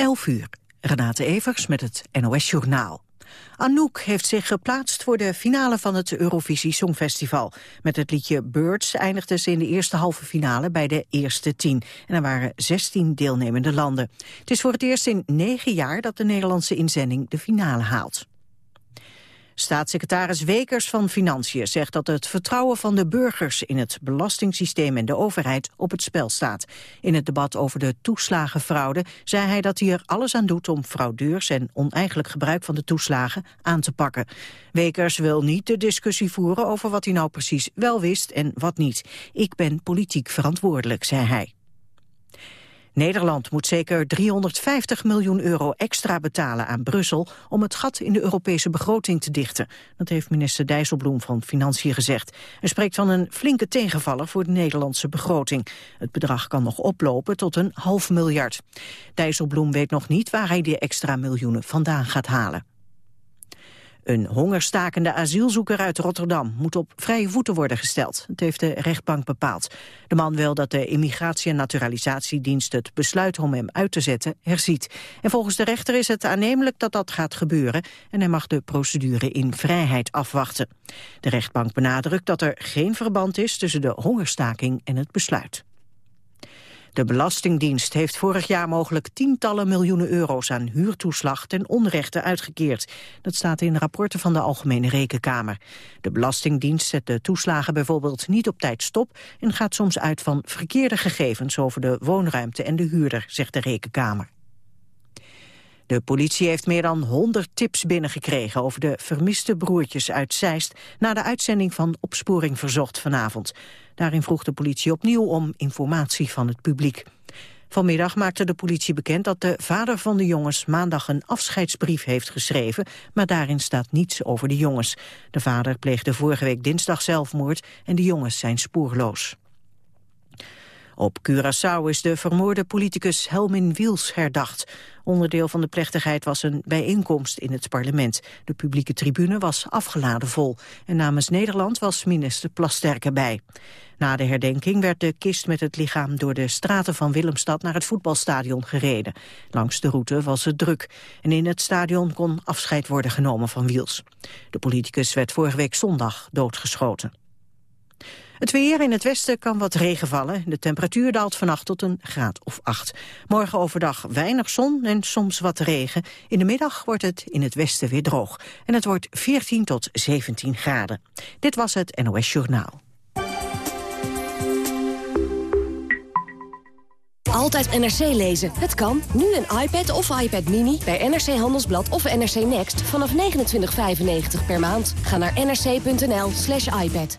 11 uur. Renate Evers met het NOS Journaal. Anouk heeft zich geplaatst voor de finale van het Eurovisie Songfestival. Met het liedje Birds eindigde ze in de eerste halve finale bij de eerste tien. En er waren 16 deelnemende landen. Het is voor het eerst in negen jaar dat de Nederlandse inzending de finale haalt. Staatssecretaris Wekers van Financiën zegt dat het vertrouwen van de burgers in het belastingssysteem en de overheid op het spel staat. In het debat over de toeslagenfraude zei hij dat hij er alles aan doet om fraudeurs en oneigenlijk gebruik van de toeslagen aan te pakken. Wekers wil niet de discussie voeren over wat hij nou precies wel wist en wat niet. Ik ben politiek verantwoordelijk, zei hij. Nederland moet zeker 350 miljoen euro extra betalen aan Brussel om het gat in de Europese begroting te dichten. Dat heeft minister Dijsselbloem van Financiën gezegd. Hij spreekt van een flinke tegenvaller voor de Nederlandse begroting. Het bedrag kan nog oplopen tot een half miljard. Dijsselbloem weet nog niet waar hij die extra miljoenen vandaan gaat halen. Een hongerstakende asielzoeker uit Rotterdam moet op vrije voeten worden gesteld. Dat heeft de rechtbank bepaald. De man wil dat de Immigratie- en Naturalisatiedienst het besluit om hem uit te zetten herziet. En volgens de rechter is het aannemelijk dat dat gaat gebeuren en hij mag de procedure in vrijheid afwachten. De rechtbank benadrukt dat er geen verband is tussen de hongerstaking en het besluit. De Belastingdienst heeft vorig jaar mogelijk tientallen miljoenen euro's aan huurtoeslag ten onrechte uitgekeerd. Dat staat in rapporten van de Algemene Rekenkamer. De Belastingdienst zet de toeslagen bijvoorbeeld niet op tijd stop en gaat soms uit van verkeerde gegevens over de woonruimte en de huurder, zegt de Rekenkamer. De politie heeft meer dan 100 tips binnengekregen over de vermiste broertjes uit Zeist na de uitzending van Opsporing Verzocht vanavond. Daarin vroeg de politie opnieuw om informatie van het publiek. Vanmiddag maakte de politie bekend dat de vader van de jongens maandag een afscheidsbrief heeft geschreven, maar daarin staat niets over de jongens. De vader pleegde vorige week dinsdag zelfmoord en de jongens zijn spoorloos. Op Curaçao is de vermoorde politicus Helmin Wiels herdacht. Onderdeel van de plechtigheid was een bijeenkomst in het parlement. De publieke tribune was afgeladen vol. En namens Nederland was minister Plasterk bij. Na de herdenking werd de kist met het lichaam door de straten van Willemstad naar het voetbalstadion gereden. Langs de route was het druk. En in het stadion kon afscheid worden genomen van Wiels. De politicus werd vorige week zondag doodgeschoten. Het weer in het westen kan wat regen vallen. De temperatuur daalt vannacht tot een graad of acht. Morgen overdag weinig zon en soms wat regen. In de middag wordt het in het westen weer droog. En het wordt 14 tot 17 graden. Dit was het NOS Journaal. Altijd NRC lezen. Het kan. Nu een iPad of iPad Mini bij NRC Handelsblad of NRC Next vanaf 29,95 per maand. Ga naar nrc.nl slash iPad.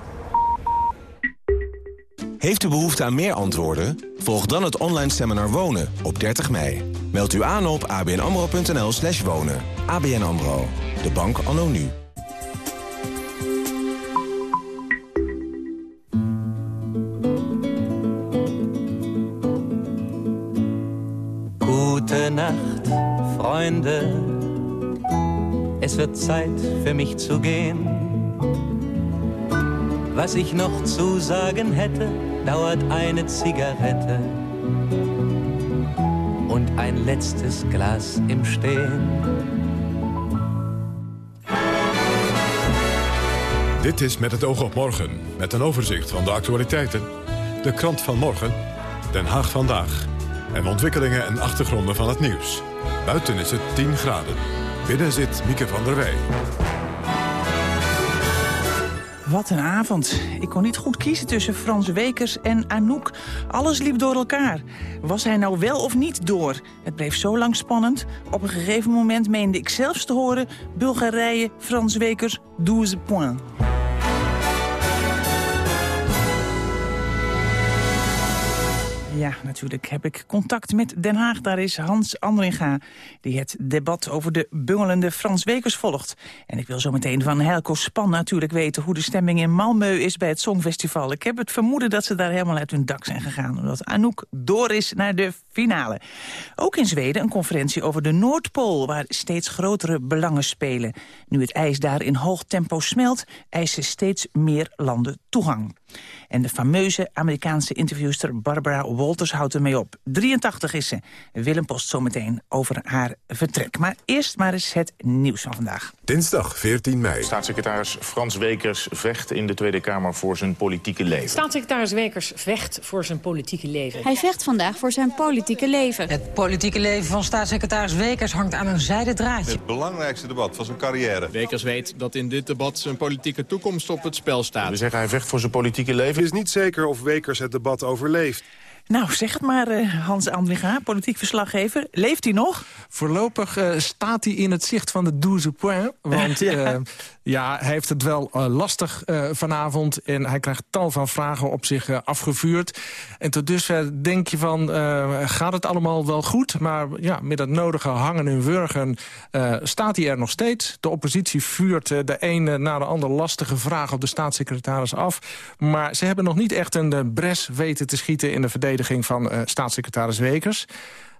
Heeft u behoefte aan meer antwoorden? Volg dan het online seminar Wonen op 30 mei. Meld u aan op abnamro.nl slash wonen. ABN AMRO, de bank anno nu. Nacht, Freunde. Es wird Zeit für mich zu gehen. Was ich noch zu sagen hätte, dauert eine Zigarette und ein letztes Glas im Stehen. Dit is Met het oog op morgen, met een overzicht van de actualiteiten. De krant van morgen, Den Haag vandaag. En ontwikkelingen en achtergronden van het nieuws. Buiten is het 10 graden. Binnen zit Mieke van der Wij. Wat een avond. Ik kon niet goed kiezen tussen Frans Wekers en Anouk. Alles liep door elkaar. Was hij nou wel of niet door? Het bleef zo lang spannend. Op een gegeven moment meende ik zelfs te horen... Bulgarije, Frans Wekers, 12 points. Ja, natuurlijk heb ik contact met Den Haag. Daar is Hans Andringa, die het debat over de bungelende Frans Wekers volgt. En ik wil zo meteen van Helco Span natuurlijk weten... hoe de stemming in Malmö is bij het Songfestival. Ik heb het vermoeden dat ze daar helemaal uit hun dak zijn gegaan... omdat Anouk door is naar de finale. Ook in Zweden een conferentie over de Noordpool... waar steeds grotere belangen spelen. Nu het ijs daar in hoog tempo smelt... eisen steeds meer landen toegang. En de fameuze Amerikaanse interviewster Barbara Walters houdt ermee op. 83 is ze. Willem Post zometeen over haar vertrek. Maar eerst maar eens het nieuws van vandaag. Dinsdag 14 mei. Staatssecretaris Frans Wekers vecht in de Tweede Kamer voor zijn politieke leven. Staatssecretaris Wekers vecht voor zijn politieke leven. Hij vecht vandaag voor zijn politieke leven. Het politieke leven van staatssecretaris Wekers hangt aan een zijden draadje. Het belangrijkste debat van zijn carrière. Wekers weet dat in dit debat zijn politieke toekomst op het spel staat. We zeggen hij vecht voor zijn politieke leven. Het is niet zeker of Wekers het debat overleeft. Nou, zeg het maar, uh, Hans Andringa, politiek verslaggever. Leeft hij nog? Voorlopig uh, staat hij in het zicht van de 12 points. Want ja. Uh, ja, hij heeft het wel lastig vanavond. En hij krijgt tal van vragen op zich afgevuurd. En tot dusver denk je van, gaat het allemaal wel goed? Maar ja, met het nodige hangen en wurgen staat hij er nog steeds. De oppositie vuurt de ene na de andere lastige vraag op de staatssecretaris af. Maar ze hebben nog niet echt een bres weten te schieten in de verdediging van staatssecretaris Wekers.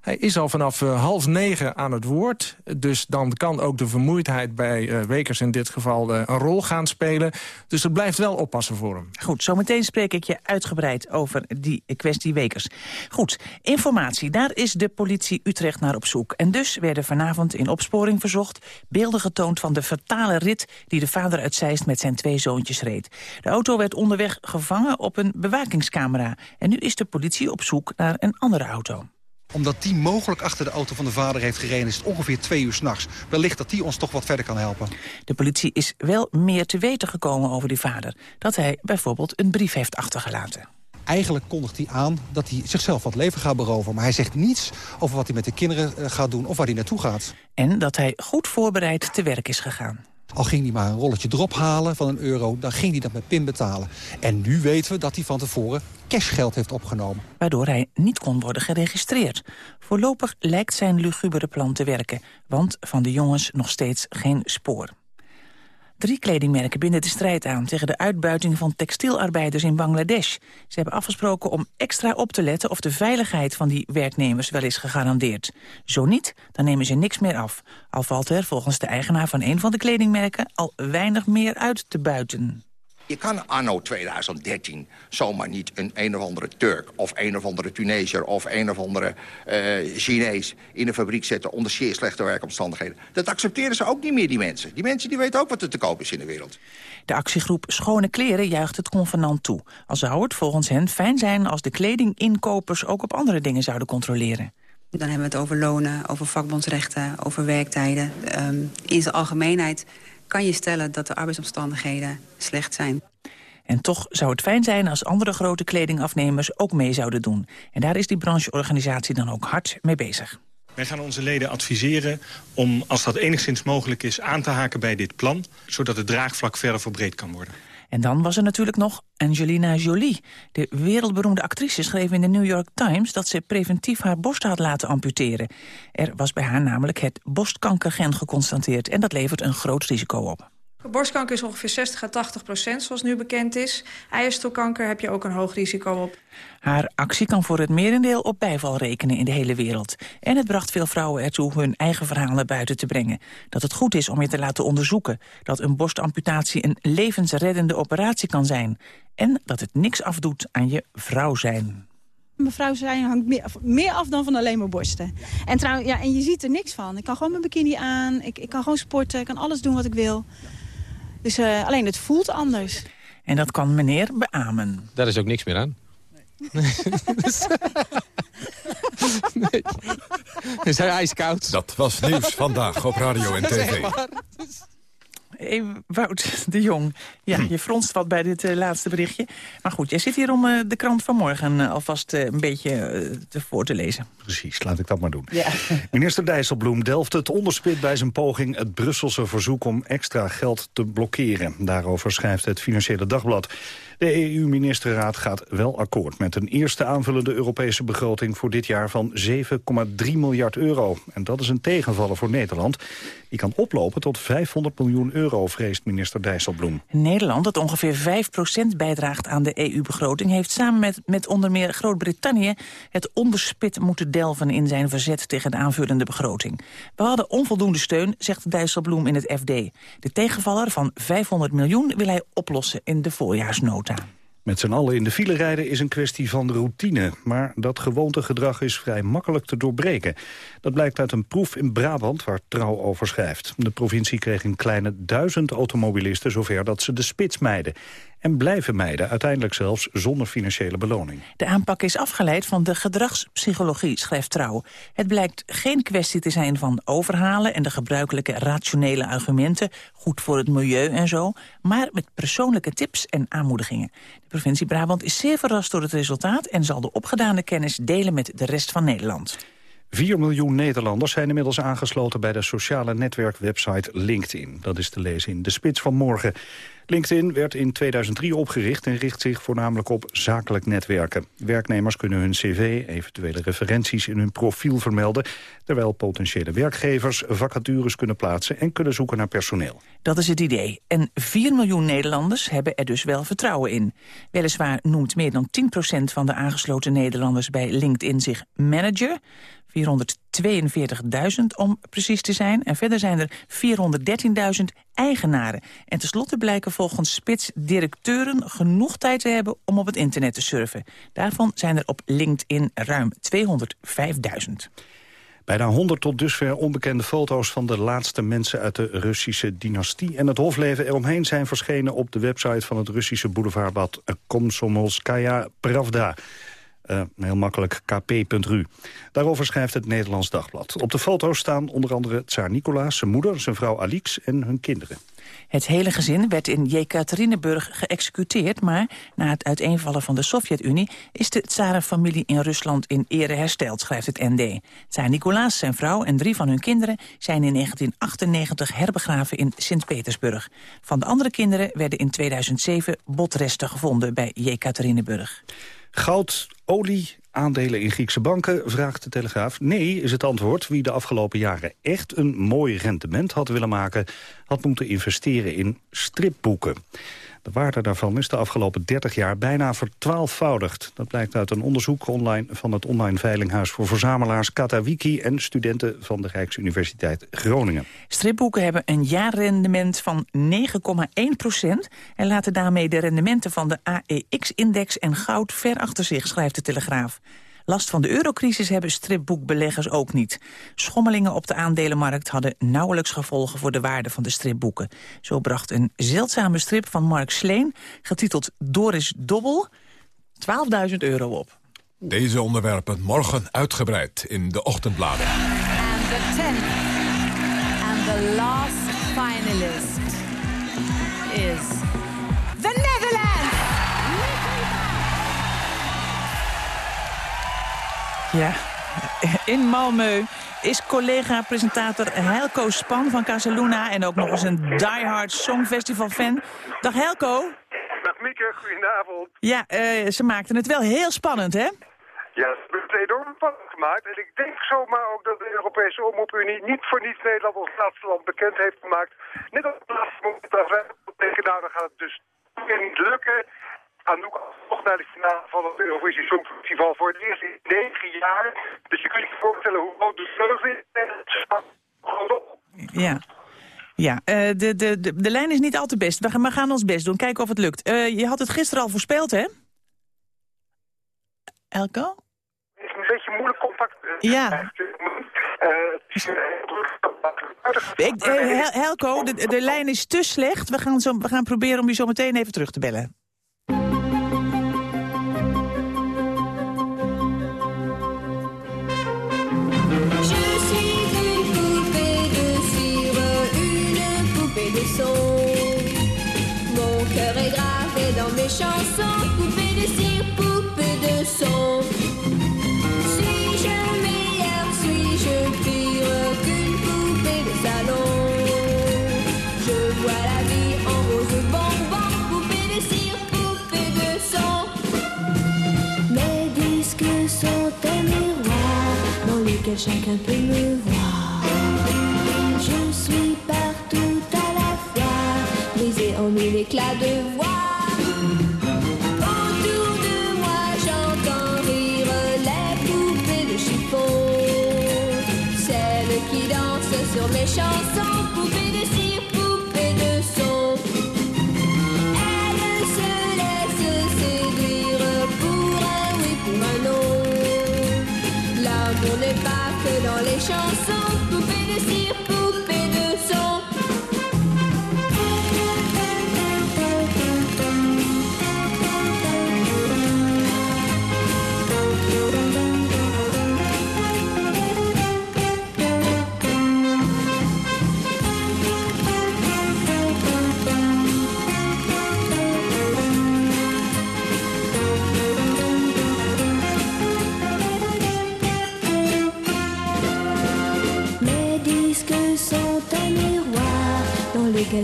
Hij is al vanaf uh, half negen aan het woord. Dus dan kan ook de vermoeidheid bij uh, Wekers in dit geval uh, een rol gaan spelen. Dus het blijft wel oppassen voor hem. Goed, zometeen spreek ik je uitgebreid over die kwestie Wekers. Goed, informatie. Daar is de politie Utrecht naar op zoek. En dus werden vanavond in opsporing verzocht... beelden getoond van de fatale rit die de vader uit Zeist met zijn twee zoontjes reed. De auto werd onderweg gevangen op een bewakingscamera. En nu is de politie op zoek naar een andere auto omdat die mogelijk achter de auto van de vader heeft gereden... is het ongeveer twee uur s'nachts. Wellicht dat die ons toch wat verder kan helpen. De politie is wel meer te weten gekomen over die vader. Dat hij bijvoorbeeld een brief heeft achtergelaten. Eigenlijk kondigt hij aan dat hij zichzelf wat leven gaat beroven. Maar hij zegt niets over wat hij met de kinderen gaat doen of waar hij naartoe gaat. En dat hij goed voorbereid te werk is gegaan. Al ging hij maar een rolletje drop halen van een euro, dan ging hij dat met pin betalen. En nu weten we dat hij van tevoren cashgeld heeft opgenomen. Waardoor hij niet kon worden geregistreerd. Voorlopig lijkt zijn lugubere plan te werken, want van de jongens nog steeds geen spoor. Drie kledingmerken binden de strijd aan tegen de uitbuiting van textielarbeiders in Bangladesh. Ze hebben afgesproken om extra op te letten of de veiligheid van die werknemers wel is gegarandeerd. Zo niet, dan nemen ze niks meer af. Al valt er volgens de eigenaar van een van de kledingmerken al weinig meer uit te buiten. Je kan anno 2013 zomaar niet een een of andere Turk... of een of andere Tunesiër of een of andere uh, Chinees... in een fabriek zetten onder zeer slechte werkomstandigheden. Dat accepteren ze ook niet meer, die mensen. Die mensen die weten ook wat er te koop is in de wereld. De actiegroep Schone Kleren juicht het convenant toe. Al zou het volgens hen fijn zijn als de kledinginkopers... ook op andere dingen zouden controleren. Dan hebben we het over lonen, over vakbondsrechten, over werktijden. Um, in zijn algemeenheid kan je stellen dat de arbeidsomstandigheden slecht zijn. En toch zou het fijn zijn als andere grote kledingafnemers ook mee zouden doen. En daar is die brancheorganisatie dan ook hard mee bezig. Wij gaan onze leden adviseren om, als dat enigszins mogelijk is... aan te haken bij dit plan, zodat het draagvlak verder verbreed kan worden. En dan was er natuurlijk nog Angelina Jolie. De wereldberoemde actrice schreef in de New York Times... dat ze preventief haar borst had laten amputeren. Er was bij haar namelijk het borstkankergen geconstateerd... en dat levert een groot risico op. Borstkanker is ongeveer 60 à 80 procent, zoals nu bekend is. Eierstokkanker heb je ook een hoog risico op. Haar actie kan voor het merendeel op bijval rekenen in de hele wereld. En het bracht veel vrouwen ertoe hun eigen verhaal naar buiten te brengen. Dat het goed is om je te laten onderzoeken. Dat een borstamputatie een levensreddende operatie kan zijn. En dat het niks afdoet aan je vrouw zijn. Mevrouw zei, hangt meer, meer af dan van alleen maar borsten. En, trouw, ja, en je ziet er niks van. Ik kan gewoon mijn bikini aan, ik, ik kan gewoon sporten, ik kan alles doen wat ik wil. Dus uh, alleen het voelt anders. En dat kan meneer beamen. Daar is ook niks meer aan. Nee. nee. Is hij ijskoud? Dat was nieuws vandaag op radio en tv. Hey, Wout de Jong, ja, je fronst wat bij dit uh, laatste berichtje. Maar goed, jij zit hier om uh, de krant van morgen uh, alvast een beetje te voor te lezen. Precies, laat ik dat maar doen. Ja. Minister Dijsselbloem delft het onderspit bij zijn poging... het Brusselse verzoek om extra geld te blokkeren. Daarover schrijft het Financiële Dagblad. De EU-ministerraad gaat wel akkoord met een eerste aanvullende Europese begroting voor dit jaar van 7,3 miljard euro. En dat is een tegenvaller voor Nederland. Die kan oplopen tot 500 miljoen euro, vreest minister Dijsselbloem. Nederland, dat ongeveer 5% bijdraagt aan de EU-begroting... heeft samen met, met onder meer Groot-Brittannië het onderspit moeten delven in zijn verzet tegen de aanvullende begroting. We hadden onvoldoende steun, zegt Dijsselbloem in het FD. De tegenvaller van 500 miljoen wil hij oplossen in de voorjaarsnota. Met z'n allen in de file rijden is een kwestie van routine. Maar dat gewoontegedrag is vrij makkelijk te doorbreken. Dat blijkt uit een proef in Brabant waar Trouw over schrijft. De provincie kreeg een kleine duizend automobilisten zover dat ze de spits mijden en blijven mijden, uiteindelijk zelfs zonder financiële beloning. De aanpak is afgeleid van de gedragspsychologie, schrijft Trouw. Het blijkt geen kwestie te zijn van overhalen en de gebruikelijke rationele argumenten, goed voor het milieu en zo, maar met persoonlijke tips en aanmoedigingen. De provincie Brabant is zeer verrast door het resultaat en zal de opgedane kennis delen met de rest van Nederland. 4 miljoen Nederlanders zijn inmiddels aangesloten bij de sociale netwerkwebsite LinkedIn. Dat is te lezen in De Spits van Morgen. LinkedIn werd in 2003 opgericht en richt zich voornamelijk op zakelijk netwerken. Werknemers kunnen hun cv, eventuele referenties in hun profiel vermelden... terwijl potentiële werkgevers vacatures kunnen plaatsen en kunnen zoeken naar personeel. Dat is het idee. En 4 miljoen Nederlanders hebben er dus wel vertrouwen in. Weliswaar noemt meer dan 10% van de aangesloten Nederlanders bij LinkedIn zich manager... 442.000 om precies te zijn. En verder zijn er 413.000 eigenaren. En tenslotte blijken volgens Spits directeuren genoeg tijd te hebben om op het internet te surfen. Daarvan zijn er op LinkedIn ruim 205.000. Bijna 100 tot dusver onbekende foto's van de laatste mensen uit de Russische dynastie en het hofleven eromheen zijn verschenen op de website van het Russische boulevardblad Komsomolskaya Pravda. Uh, heel makkelijk kp.ru. Daarover schrijft het Nederlands Dagblad. Op de foto's staan onder andere tsaar Nicolaas, zijn moeder, zijn vrouw Alix en hun kinderen. Het hele gezin werd in Jekaterinburg geëxecuteerd... maar na het uiteenvallen van de Sovjet-Unie... is de tsarenfamilie in Rusland in ere hersteld, schrijft het ND. Tsaar Nicolaas, zijn vrouw en drie van hun kinderen... zijn in 1998 herbegraven in Sint-Petersburg. Van de andere kinderen werden in 2007 botresten gevonden bij Jekaterinburg. Goud, olie, aandelen in Griekse banken, vraagt de Telegraaf. Nee, is het antwoord. Wie de afgelopen jaren echt een mooi rendement had willen maken... had moeten investeren in stripboeken. De waarde daarvan is de afgelopen 30 jaar bijna vertwaalvoudigd. Dat blijkt uit een onderzoek online van het online veilinghuis voor verzamelaars Katawiki en studenten van de Rijksuniversiteit Groningen. Stripboeken hebben een jaarrendement van 9,1 procent en laten daarmee de rendementen van de AEX-index en goud ver achter zich, schrijft de Telegraaf. Last van de eurocrisis hebben stripboekbeleggers ook niet. Schommelingen op de aandelenmarkt hadden nauwelijks gevolgen voor de waarde van de stripboeken. Zo bracht een zeldzame strip van Mark Sleen, getiteld Doris Dobbel, 12.000 euro op. Deze onderwerpen morgen uitgebreid in de ochtendbladen. And the tenth and the last finalist is Ja, in Malmö is collega-presentator Helco Span van Casaluna... en ook nog eens een diehard songfestival-fan. Dag Helco. Dag Mieke, goedenavond. Ja, uh, ze maakten het wel heel spannend, hè? Ja, ze hebben het enorm spannend gemaakt. En ik denk zomaar ook dat de Europese Omroepunie niet voor niets Nederland als laatste land bekend heeft gemaakt. Net op het laatste moment dat wij nou dan gaat het dus niet lukken. Anouk nog naar de finale van het Eurovisie Songfestival voor het eerst in negen jaar. Dus je kunt je voorstellen hoe groot de vreugde is. Het. Ja. Ja, uh, de, de, de, de lijn is niet al te best. We gaan, we gaan ons best doen, kijken of het lukt. Uh, je had het gisteren al voorspeld, hè? Elko? moeilijk contact. Ja. Ik, uh, Helco, de, de lijn is te slecht. We gaan, zo, we gaan proberen om u zo meteen even terug te bellen. Chansons, poupée de cire, poupée de son. Suis-je meilleur, suis-je pire qu'une poupée de salon Je vois la vie en rose bonbon, poupée de cire, poupée de son. Mes disques sont un miroir dans lequel chacun peut me voir.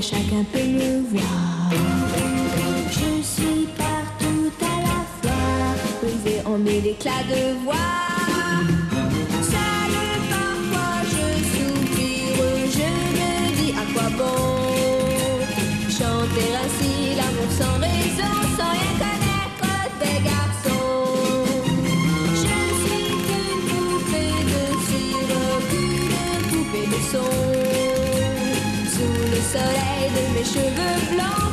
Chacun peut me voir. Je suis partout à la fois, brisé en mille éclats de voix. Seul soleil de mes cheveux blancs,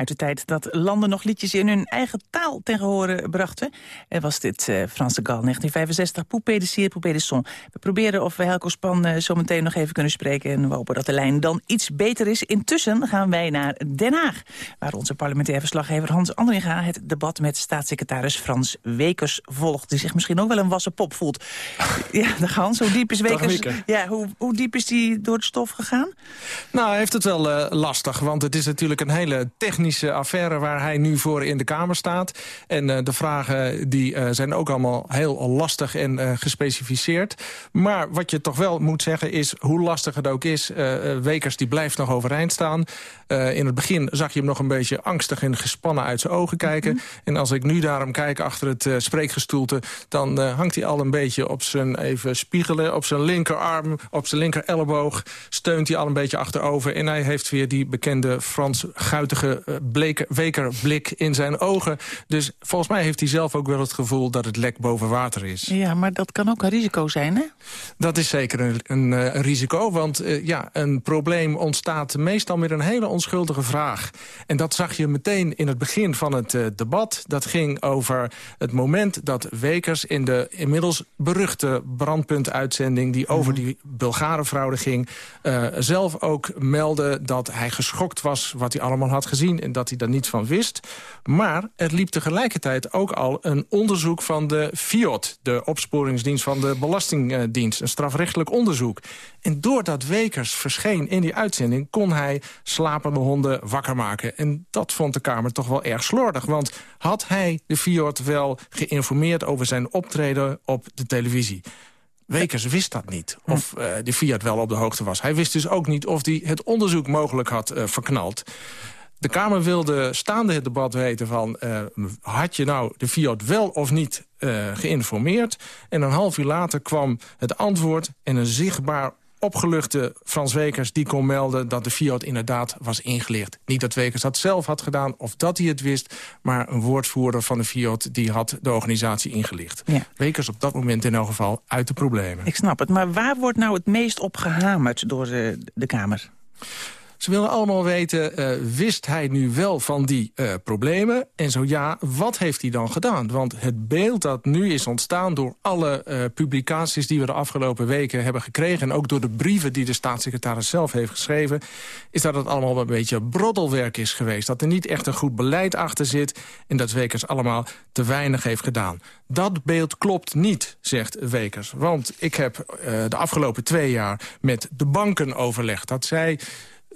Uit de tijd dat landen nog liedjes in hun eigen taal ten gehore brachten... was dit uh, Franse Gal, 1965, Poupée de Cire, Poupée de Son. We proberen of we Helco Span uh, zo meteen nog even kunnen spreken... en we hopen dat de lijn dan iets beter is. Intussen gaan wij naar Den Haag... waar onze parlementair verslaggever Hans Andringa... het debat met staatssecretaris Frans Wekers volgt... die zich misschien ook wel een wassen pop voelt. ja, de Hans, hoe diep is Wekers... Ja, hoe, hoe diep is die door het stof gegaan? Nou, hij heeft het wel uh, lastig, want het is natuurlijk een hele technische affaire... waar hij nu voor in de Kamer staat. En uh, de vragen die, uh, zijn ook allemaal heel lastig en uh, gespecificeerd. Maar wat je toch wel moet zeggen is, hoe lastig het ook is... Wekers die blijft nog overeind staan. in het begin zag je hem nog een beetje angstig en gespannen uit zijn ogen kijken. Mm -hmm. En als ik nu naar hem kijk achter het spreekgestoelte... dan hangt hij al een beetje op zijn even spiegelen... op zijn linkerarm, op zijn linker elleboog... steunt hij al een beetje achterover. En hij heeft weer die bekende Frans guitige bleke, wekerblik in zijn ogen. Dus volgens mij heeft hij zelf ook wel het gevoel dat het lek boven water is. Ja, maar dat kan ook een risico zijn, hè? Dat is zeker een, een, een risico, want uh, ja, een probleem ontstaat meestal met een hele onschuldige vraag. En dat zag je meteen in het begin van het uh, debat. Dat ging over het moment dat Wekers in de inmiddels beruchte brandpuntuitzending... die over die Bulgarenfraude ging, uh, zelf ook meldde dat hij geschokt was wat hij allemaal had gezien... en dat hij daar niets van wist. Maar er liep tegelijkertijd ook al een onderzoek van de FIOD... de opsporingsdienst van de Belastingdienst, een strafrechtelijk onderzoek. En doordat Wekers verscheen in die uitzending... kon hij slapende honden wakker maken. En dat vond de Kamer toch wel erg slordig. Want had hij de FIOD wel geïnformeerd over zijn optreden op de televisie... Wekers wist dat niet, of uh, de Fiat wel op de hoogte was. Hij wist dus ook niet of hij het onderzoek mogelijk had uh, verknald. De Kamer wilde staande het debat weten van... Uh, had je nou de Fiat wel of niet uh, geïnformeerd? En een half uur later kwam het antwoord en een zichtbaar opgeluchte Frans Wekers die kon melden... dat de Fiat inderdaad was ingelicht. Niet dat Wekers dat zelf had gedaan of dat hij het wist... maar een woordvoerder van de Fiat die had de organisatie ingelicht. Ja. Wekers op dat moment in elk geval uit de problemen. Ik snap het, maar waar wordt nou het meest op gehamerd door de, de Kamer? Ze willen allemaal weten, uh, wist hij nu wel van die uh, problemen? En zo ja, wat heeft hij dan gedaan? Want het beeld dat nu is ontstaan door alle uh, publicaties... die we de afgelopen weken hebben gekregen... en ook door de brieven die de staatssecretaris zelf heeft geschreven... is dat het allemaal een beetje broddelwerk is geweest. Dat er niet echt een goed beleid achter zit... en dat Wekers allemaal te weinig heeft gedaan. Dat beeld klopt niet, zegt Wekers. Want ik heb de afgelopen twee jaar met de banken overlegd. Dat zij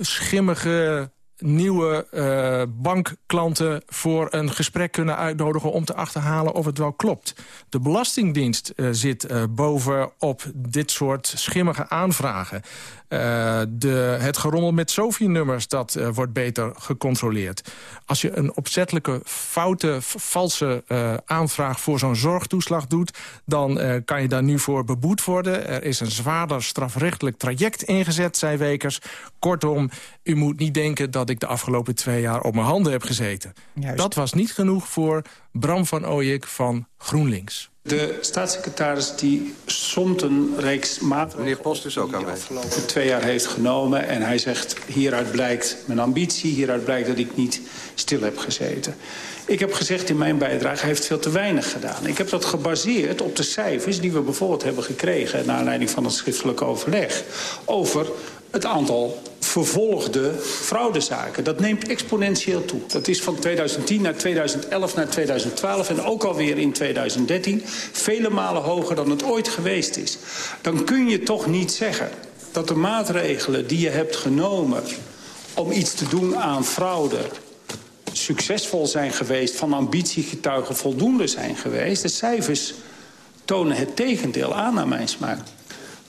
schimmige nieuwe uh, bankklanten voor een gesprek kunnen uitnodigen... om te achterhalen of het wel klopt. De Belastingdienst uh, zit uh, bovenop dit soort schimmige aanvragen. de, het gerommel met SOFI-nummers, dat wordt beter gecontroleerd. Als je een opzettelijke, foute, valse aanvraag voor zo'n zorgtoeslag doet... dan kan je daar nu voor beboet worden. Er is een zwaarder strafrechtelijk traject ingezet, zei Wekers. Kortom, u moet niet denken dat ik de afgelopen twee jaar op mijn handen heb gezeten. Juist. Dat was niet genoeg voor Bram van Ooyek van GroenLinks. De staatssecretaris die somt een reeks maatregelen... Meneer Post is ook die aan de afgelopen twee jaar heeft genomen. En hij zegt, hieruit blijkt mijn ambitie, hieruit blijkt dat ik niet stil heb gezeten. Ik heb gezegd in mijn bijdrage, hij heeft veel te weinig gedaan. Ik heb dat gebaseerd op de cijfers die we bijvoorbeeld hebben gekregen... naar aanleiding van het schriftelijk overleg... over het aantal vervolgde fraudezaken. Dat neemt exponentieel toe. Dat is van 2010 naar 2011 naar 2012 en ook alweer in 2013... vele malen hoger dan het ooit geweest is. Dan kun je toch niet zeggen dat de maatregelen die je hebt genomen... om iets te doen aan fraude succesvol zijn geweest... van ambitiegetuigen voldoende zijn geweest. De cijfers tonen het tegendeel aan naar mijn smaak.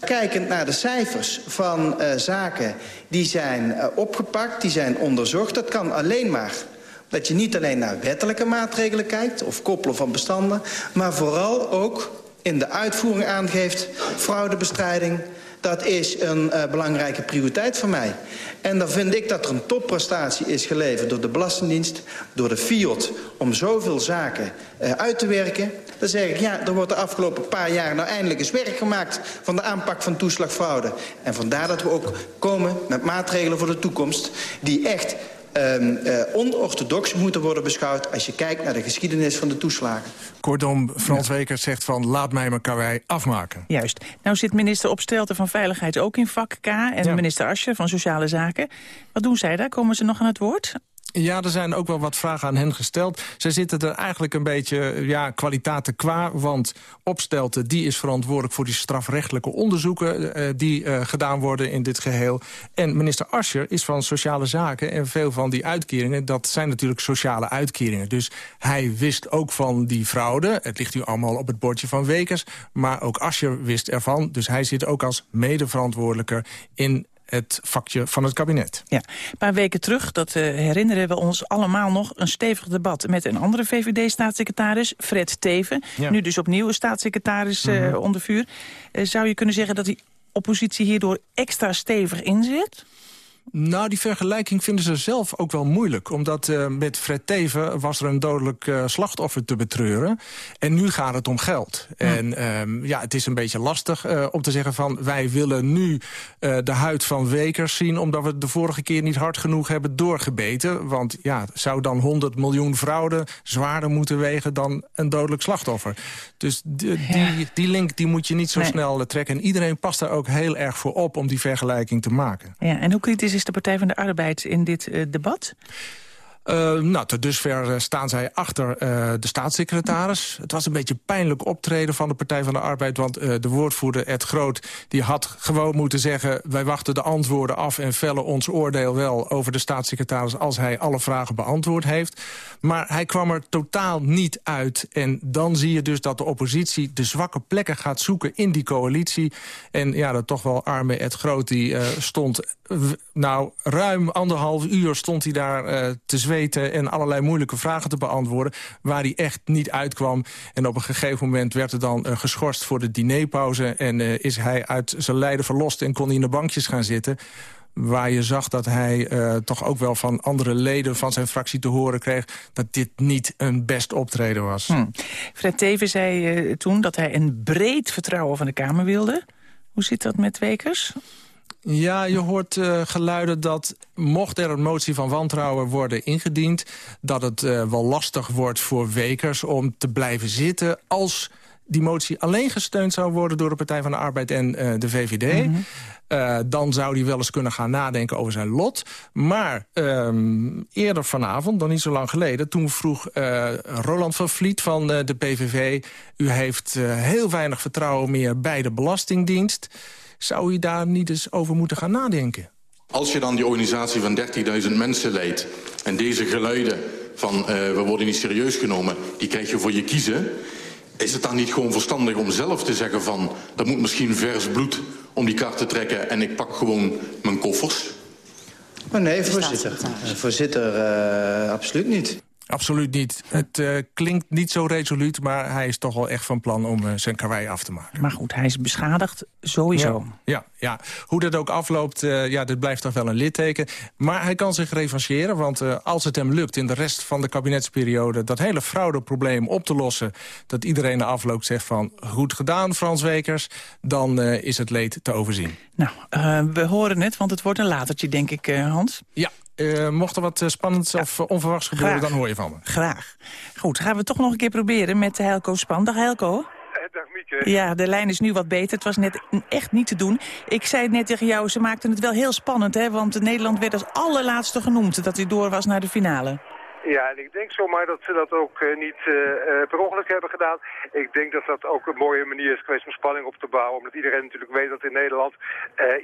Kijkend naar de cijfers van uh, zaken die zijn uh, opgepakt, die zijn onderzocht... dat kan alleen maar dat je niet alleen naar wettelijke maatregelen kijkt... of koppelen van bestanden, maar vooral ook in de uitvoering aangeeft... fraudebestrijding, dat is een uh, belangrijke prioriteit voor mij. En dan vind ik dat er een topprestatie is geleverd door de Belastingdienst... door de FIOD om zoveel zaken uit te werken. Dan zeg ik, ja, er wordt de afgelopen paar jaar nou eindelijk eens werk gemaakt... van de aanpak van toeslagfraude. En vandaar dat we ook komen met maatregelen voor de toekomst... die echt um, uh, onorthodox moeten worden beschouwd... als je kijkt naar de geschiedenis van de toeslagen. Kortom, Frans Wekers zegt van laat mij mijn karwei afmaken. Juist. Nou zit minister Opstelten van Veiligheid ook in vak K... en ja. minister Asje van Sociale Zaken. Wat doen zij daar? Komen ze nog aan het woord? Ja, er zijn ook wel wat vragen aan hen gesteld. Zij zitten er eigenlijk een beetje ja, kwaliteiten qua. Want Opstelten die is verantwoordelijk voor die strafrechtelijke onderzoeken... Uh, die uh, gedaan worden in dit geheel. En minister Ascher is van Sociale Zaken. En veel van die uitkeringen, dat zijn natuurlijk sociale uitkeringen. Dus hij wist ook van die fraude. Het ligt nu allemaal op het bordje van Wekers. Maar ook Ascher wist ervan. Dus hij zit ook als medeverantwoordelijker in het vakje van het kabinet. Ja, een paar weken terug, dat uh, herinneren we ons allemaal nog... een stevig debat met een andere VVD-staatssecretaris, Fred Teven. Ja. Nu dus opnieuw een staatssecretaris mm -hmm. onder vuur. Uh, zou je kunnen zeggen dat die oppositie hierdoor extra stevig inzet? Nou, die vergelijking vinden ze zelf ook wel moeilijk. Omdat uh, met Fred Teven was er een dodelijk uh, slachtoffer te betreuren. En nu gaat het om geld. En um, ja, het is een beetje lastig uh, om te zeggen van... wij willen nu de huid van Wekers zien... omdat we het de vorige keer niet hard genoeg hebben doorgebeten. Want ja, zou dan 100 miljoen fraude zwaarder moeten wegen... dan een dodelijk slachtoffer. Dus die, ja. die, die link die moet je niet zo nee. snel trekken. En iedereen past daar ook heel erg voor op om die vergelijking te maken. Ja, en hoe kritisch is de Partij van de Arbeid in dit uh, debat? Uh, nou, tot dusver staan zij achter uh, de staatssecretaris. Het was een beetje pijnlijk optreden van de Partij van de Arbeid... want de woordvoerder Ed Groot die had gewoon moeten zeggen... wij wachten de antwoorden af en vellen ons oordeel wel over de staatssecretaris... als hij alle vragen beantwoord heeft. Maar hij kwam er totaal niet uit. En dan zie je dus dat de oppositie de zwakke plekken gaat zoeken in die coalitie. En ja, dat toch wel arme Ed Groot die stond... nou, ruim anderhalf uur stond hij daar te zweten en allerlei moeilijke vragen te beantwoorden... waar hij echt niet uitkwam. En op een gegeven moment werd er dan uh, geschorst voor de dinerpauze... en uh, is hij uit zijn lijden verlost en kon hij in de bankjes gaan zitten waar je zag dat hij uh, toch ook wel van andere leden van zijn fractie te horen kreeg... dat dit niet een best optreden was. Hm. Fred Teven zei uh, toen dat hij een breed vertrouwen van de Kamer wilde. Hoe zit dat met Wekers? Ja, je hoort uh, geluiden dat mocht er een motie van wantrouwen worden ingediend... dat het wel lastig wordt voor Wekers om te blijven zitten... als die motie alleen gesteund zou worden door de Partij van de Arbeid en de VVD... Mm -hmm. Uh, dan zou hij wel eens kunnen gaan nadenken over zijn lot. Maar um, eerder vanavond, dan niet zo lang geleden... toen vroeg uh, Roland van Vliet van de PVV... u heeft heel weinig vertrouwen meer bij de Belastingdienst. Zou u daar niet eens over moeten gaan nadenken? Als je dan die organisatie van 30.000 mensen leidt... en deze geluiden van we worden niet serieus genomen... die krijg je voor je kiezen... Is het dan niet gewoon verstandig om zelf te zeggen van... dat moet misschien vers bloed om die kaart te trekken... en ik pak gewoon mijn koffers? Oh nee, voorzitter. Voorzitter, uh, absoluut niet. Absoluut niet. Het uh, klinkt niet zo resoluut, maar hij is toch wel echt van plan om uh, zijn karwei af te maken. Maar goed, hij is beschadigd, sowieso. Ja, ja, ja. hoe dat ook afloopt, uh, ja, dit blijft toch wel een litteken. Maar hij kan zich revancheren, want als het hem lukt in de rest van de kabinetsperiode... dat hele fraudeprobleem op te lossen, dat iedereen na afloop zegt van... goed gedaan, Frans Wekers, dan is het leed te overzien. Nou, we horen het, want het wordt een latertje, denk ik, Hans. Ja, uh, mocht er wat uh, spannends ja. of uh, onverwachts gebeuren, Graag. dan hoor je van me. Graag. Goed, gaan we toch nog een keer proberen met Helco Span. Dag Helco. Dag Mieke. Ja, de lijn is nu wat beter. Het was net echt niet te doen. Ik zei het net tegen jou, ze maakten het wel heel spannend, hè? Want Nederland werd als allerlaatste genoemd dat hij door was naar de finale. Ja, en ik denk zomaar dat ze dat ook uh, niet uh, uh, per ongeluk hebben gedaan. Ik denk dat dat ook een mooie manier is geweest om spanning op te bouwen. Omdat iedereen natuurlijk weet dat in Nederland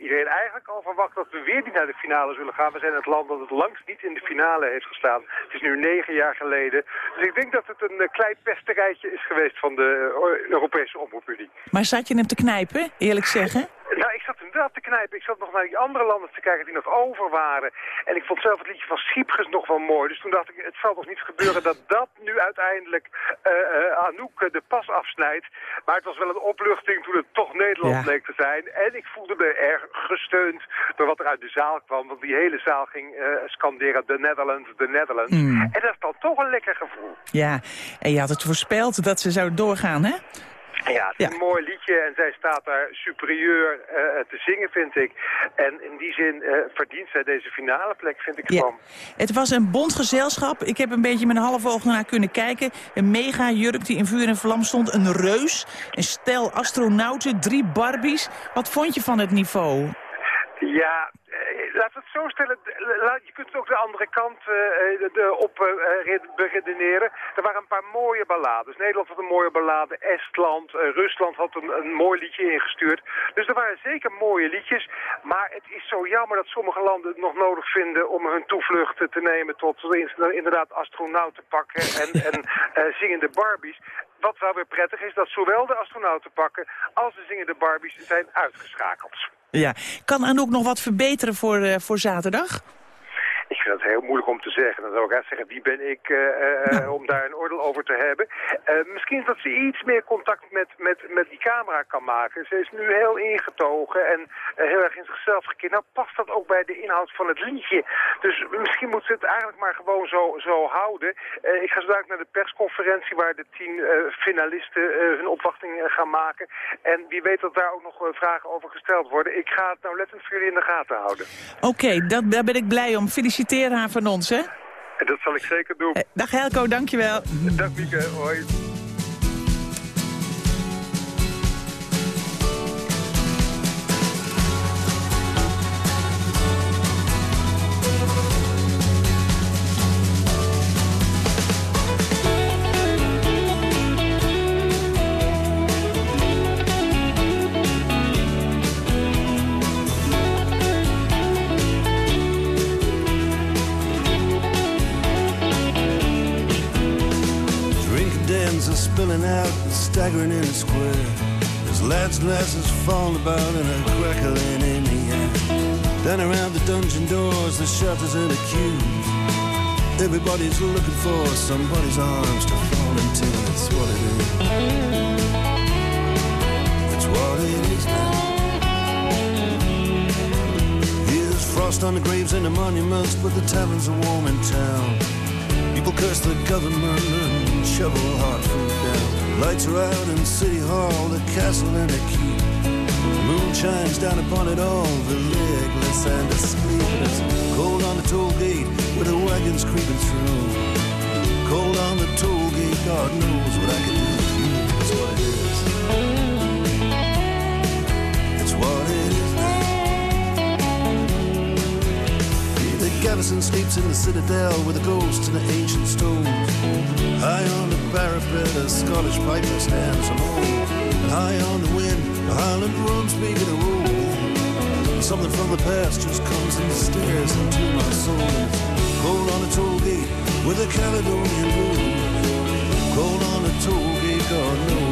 iedereen eigenlijk al verwacht dat we weer niet naar de finale zullen gaan. We zijn het land dat het langst niet in de finale heeft gestaan. Het is nu negen jaar geleden. Dus ik denk dat het een klein pesterijtje is geweest van de Europese Omroepunie. Maar zat je hem te knijpen, eerlijk zeggen? Nou, ik zat inderdaad te knijpen. Ik zat nog naar die andere landen te kijken die nog over waren. En ik vond zelf het liedje van Cyprus nog wel mooi. Dus toen dacht ik, het zal toch niet gebeuren dat dat nu uiteindelijk uh, uh, Anouk de pas afsnijdt. Maar het was wel een opluchting toen het toch Nederland ja. bleek te zijn. En ik voelde me erg gesteund door wat er uit de zaal kwam. Want die hele zaal ging uh, scanderen, the Netherlands, the Netherlands. Mm. En dat is dan toch een lekker gevoel. Ja, en je had het voorspeld dat ze zouden doorgaan, hè? Ja, het is ja. een mooi liedje en zij staat daar superieur uh, te zingen, vind ik. En in die zin uh, verdient zij deze finale plek, vind ik ja. Het was een bond gezelschap. Ik heb een beetje met een half oog naar kunnen kijken. Een mega jurk die in vuur en vlam stond. Een reus, een stel astronauten, drie Barbies. Wat vond je van het niveau? Ja, we het zo stellen, je kunt het ook de andere kant uh, de, op uh, beredeneren. Er waren een paar mooie ballades. Nederland had een mooie ballade, Estland, Rusland had een, een mooi liedje ingestuurd. Dus er waren zeker mooie liedjes. Maar het is zo jammer dat sommige landen het nog nodig vinden om hun toevlucht te nemen tot inderdaad astronauten pakken en, en zingende Barbies. Wat wel weer prettig is, dat zowel de astronauten pakken als de zingende Barbies zijn uitgeschakeld. Ja, kan Anouk nog wat verbeteren voor, uh, voor zaterdag? Ik vind het heel moeilijk om te zeggen. Dan zou ik echt zeggen, wie ben ik uh, uh, ja. om daar een oordeel over te hebben. Misschien dat ze iets meer contact met, met, met die camera kan maken. Ze is nu heel ingetogen en heel erg in zichzelf gekeerd. Nou past dat ook bij de inhoud van het liedje. Dus misschien moet ze het eigenlijk maar gewoon zo, zo houden. ik ga zo dadelijk naar de persconferentie waar de tien finalisten hun opwachting gaan maken. En wie weet dat daar ook nog vragen over gesteld worden. Ik ga het nou lettend voor jullie in de gaten houden. Oké, okay, daar ben ik blij om. Feliciteer haar van ons, hè? Dat zal ik zeker doen. Eh, dag Helco, dankjewel. Dag Mieke, hoi. In a square. There's lads and lasses falling about and a crackling in the air. Down around the dungeon doors, the shutters and the queues. Everybody's looking for somebody's arms to fall into. That's what it is. That's what it is now. Here's frost on the graves and the monuments, but the taverns are warm in town. People curse the government and shovel hard food down. Lights are out in City Hall, the castle and the keep. The moon shines down upon it all, the legless and. And it's cold on the toll gate where the wagon's creeping through. Cold on the toll gate, God knows what I can do with you. That's what it is. Garrison sleeps in the citadel with the ghosts and the ancient stones. High on the parapet, a Scottish piper stands alone. High on the wind, the Highland drums begin to roll. Something from the past just comes and stares into my soul. Cold on the toll gate with a Caledonian moon. Cold on the toll gate, God knows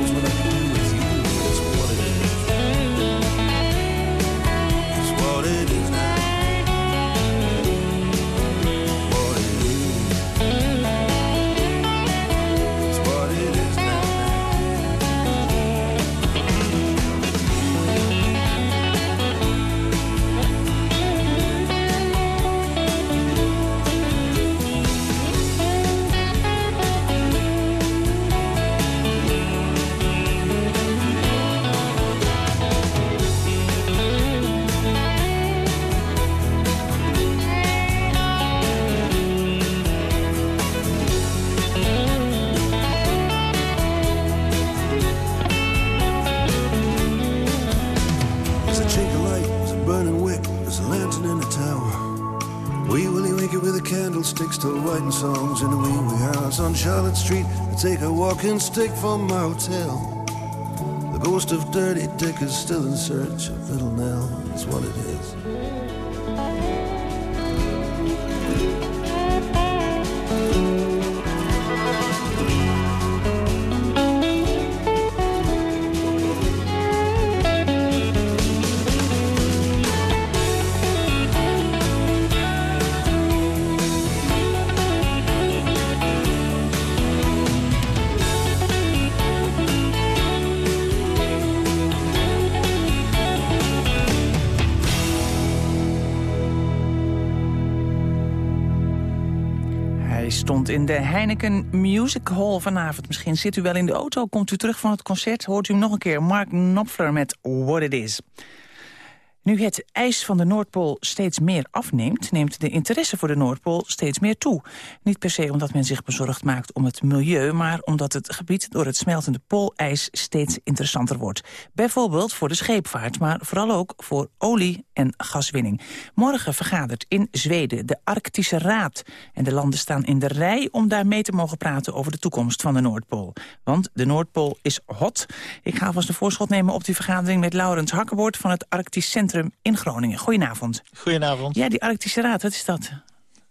walking stick from my hotel. The ghost of Dirty Dick is still in search of Little Nell. That's what it is. In de Heineken Music Hall vanavond. Misschien zit u wel in de auto, komt u terug van het concert... hoort u nog een keer Mark Knopfler met What It Is. Nu het ijs van de Noordpool steeds meer afneemt... neemt de interesse voor de Noordpool steeds meer toe. Niet per se omdat men zich bezorgd maakt om het milieu... maar omdat het gebied door het smeltende poolijs steeds interessanter wordt. Bijvoorbeeld voor de scheepvaart, maar vooral ook voor olie- en gaswinning. Morgen vergadert in Zweden de Arctische Raad. En de landen staan in de rij om daar mee te mogen praten... over de toekomst van de Noordpool. Want de Noordpool is hot. Ik ga alvast een voorschot nemen op die vergadering... met Laurens Hakkeboord van het Arctisch Centrum in Groningen. Goedenavond. Goedenavond. Ja, die Arctische Raad, wat is dat?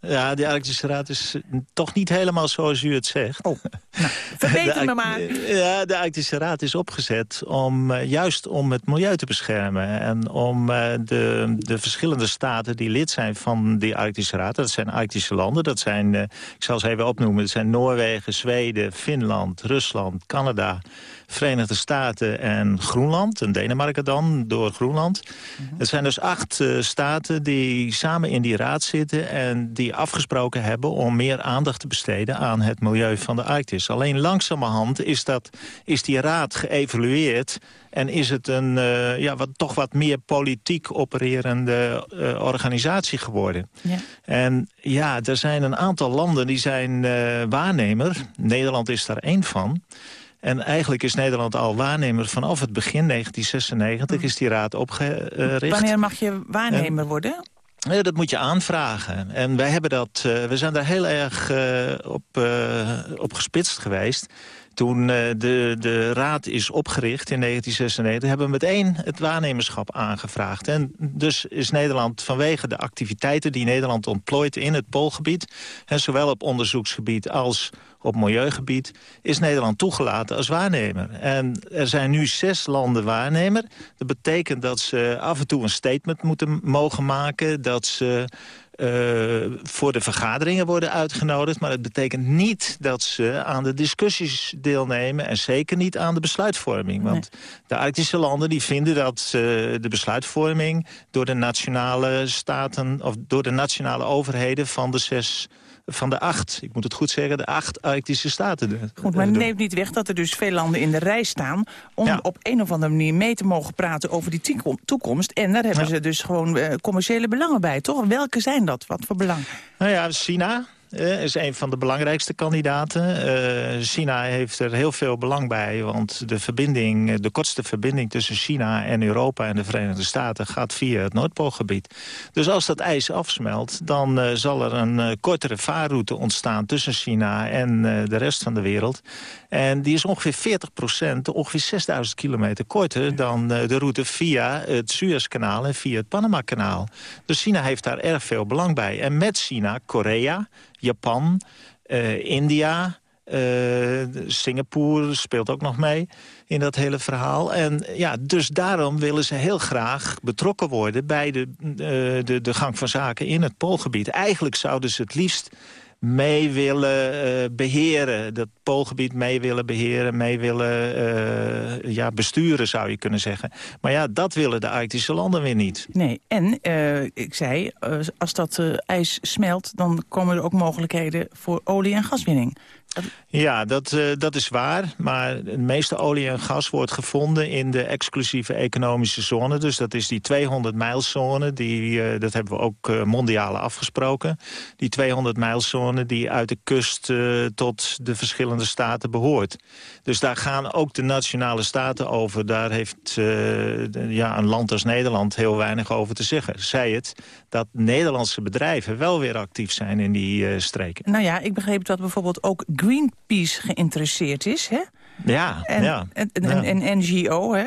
Ja, de Arctische Raad is eh, toch niet helemaal zoals u het zegt. Oh, nou, verbeter me maar. Ja, de Arctische Raad is opgezet om eh, juist om het milieu te beschermen. En om eh, de, de verschillende staten die lid zijn van die Arctische Raad... dat zijn Arctische landen, dat zijn, ik zal ze even opnoemen... dat zijn Noorwegen, Zweden, Finland, Rusland, Canada... Verenigde Staten en Groenland, en Denemarken dan, door Groenland. Het zijn dus acht eh, staten die samen in die raad zitten... en die afgesproken hebben om meer aandacht te besteden... aan het milieu van de Arktis. Alleen langzamerhand is, dat, is die raad geëvalueerd... en is het een eh, ja, wat, toch wat meer politiek opererende eh, organisatie geworden. Ja. En ja, er zijn een aantal landen die zijn waarnemer. Nederland is daar één van... En eigenlijk is Nederland al waarnemer vanaf het begin 1996 is die raad opgericht. Wanneer mag je waarnemer worden? Ja, dat moet je aanvragen. En wij hebben dat, eh, we zijn daar heel erg eh, op, eh, op gespitst geweest. Toen de, de raad is opgericht in 1996... hebben we meteen het waarnemerschap aangevraagd. En dus is Nederland vanwege de activiteiten die Nederland ontplooit in het Poolgebied... en zowel op onderzoeksgebied als op milieugebied... is Nederland toegelaten als waarnemer. En er zijn nu zes landen waarnemer. Dat betekent dat ze af en toe een statement moeten mogen maken... dat ze voor de vergaderingen worden uitgenodigd. Maar het betekent niet dat ze aan de discussies deelnemen... en zeker niet aan de besluitvorming. Want de Arctische landen die vinden dat uh, de besluitvorming... door de nationale staten of door de nationale overheden van de zes van de acht, ik moet het goed zeggen, de acht Arctische staten. Goed, maar het neemt niet weg dat er dus veel landen in de rij staan... om op een of andere manier mee te mogen praten over die toekomst. En daar hebben ze dus gewoon uh, commerciële belangen bij, toch? Welke zijn dat? Wat voor belang? Nou ja, China, uh, is een van de belangrijkste kandidaten. Uh, China heeft er heel veel belang bij, want de, verbinding, de kortste verbinding tussen China en Europa en de Verenigde Staten gaat via het Noordpoolgebied. Dus als dat ijs afsmelt, dan uh, zal er een kortere vaarroute ontstaan tussen China en de rest van de wereld. En die is ongeveer 40 procent, ongeveer 6000 kilometer korter dan de route via het Suezkanaal en via het Panama-kanaal. Dus China heeft daar erg veel belang bij. En met China, Korea, Japan, uh, India... Uh, Singapore speelt ook nog mee in dat hele verhaal. En ja, dus daarom willen ze heel graag betrokken worden... bij de, uh, de, de gang van zaken in het Poolgebied. Eigenlijk zouden ze het liefst mee willen uh, beheren. Dat poolgebied mee willen beheren, mee willen uh, ja, besturen zou je kunnen zeggen. Maar ja, dat willen de Arctische landen weer niet. Nee, en uh, ik zei, als dat ijs smelt... dan komen er ook mogelijkheden voor olie- en gaswinning. Ja, dat, uh, dat is waar. Maar de meeste olie en gas wordt gevonden in de exclusieve economische zone. Dus dat is die 200-mijlzone. Uh, dat hebben we ook uh, mondiaal afgesproken. Die 200-mijlzone die uit de kust tot de verschillende staten behoort. Dus daar gaan ook de nationale staten over. Daar heeft ja, een land als Nederland heel weinig over te zeggen. Zij het dat Nederlandse bedrijven wel weer actief zijn in die streken. Nou ja, ik begreep dat bijvoorbeeld ook Greenpeace geïnteresseerd is, hè? Ja, en, ja. En, en, en NGO, hè?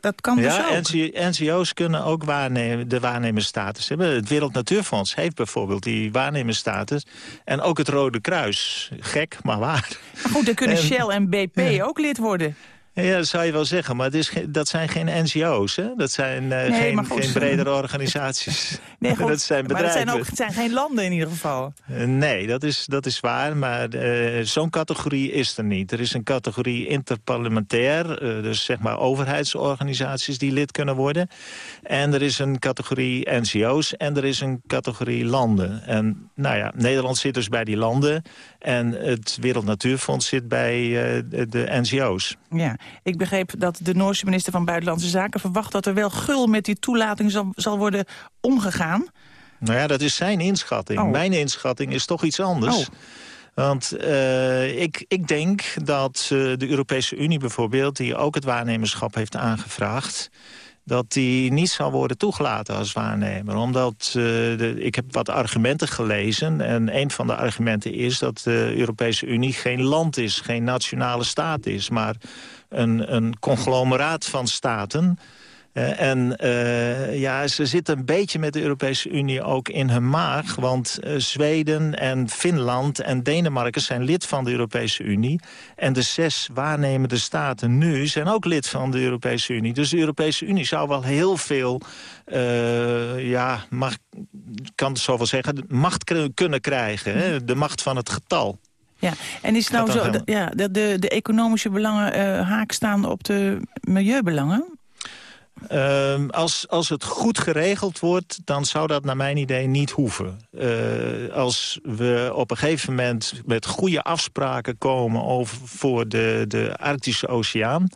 dat kan dus ja, ook. NGO's kunnen ook waarnemen, de waarnemersstatus hebben. Het Wereld Natuurfonds heeft bijvoorbeeld die waarnemersstatus. En ook het Rode Kruis. Gek, maar waar. Maar goed, dan kunnen Shell en BP ook lid worden. Ja, dat zou je wel zeggen, maar is dat zijn geen NGO's. Hè? Dat zijn uh, nee, geen, goed, geen bredere organisaties. nee, goed, dat zijn bedrijven. Maar dat zijn, ook, het zijn geen landen in ieder geval. Uh, nee, dat is, dat is waar, maar uh, zo'n categorie is er niet. Er is een categorie interparlementair, dus zeg maar overheidsorganisaties die lid kunnen worden. En er is een categorie NGO's en er is een categorie landen. En nou ja, Nederland zit dus bij die landen en het Wereld Natuurfonds zit bij de NGO's. Ja, ik begreep dat de Noorse minister van Buitenlandse Zaken verwacht dat er wel gul met die toelating zal, zal worden omgegaan. Nou ja, dat is zijn inschatting. Oh. Mijn inschatting is toch iets anders. Oh. Want uh, ik, ik denk dat uh, de Europese Unie bijvoorbeeld... die ook het waarnemerschap heeft aangevraagd dat die niet zal worden toegelaten als waarnemer. Omdat, de, ik heb wat argumenten gelezen... en een van de argumenten is dat de Europese Unie geen land is... geen nationale staat is, maar een, een conglomeraat van staten... Uh, en uh, ja, ze zitten een beetje met de Europese Unie ook in hun maag. Want uh, Zweden en Finland en Denemarken zijn lid van de Europese Unie. En de zes waarnemende staten nu zijn ook lid van de Europese Unie. Dus de Europese Unie zou wel heel veel, ja, mag, kan het zo wel zeggen, macht kunnen krijgen. Hè? De macht van het getal. Ja, en is het nou zo, ja, de, de, de economische belangen haak staan op de milieubelangen? Uh, als, als het goed geregeld wordt, dan zou dat naar mijn idee niet hoeven. Uh, als we op een gegeven moment met goede afspraken komen over, voor de, de Arctische Oceaan...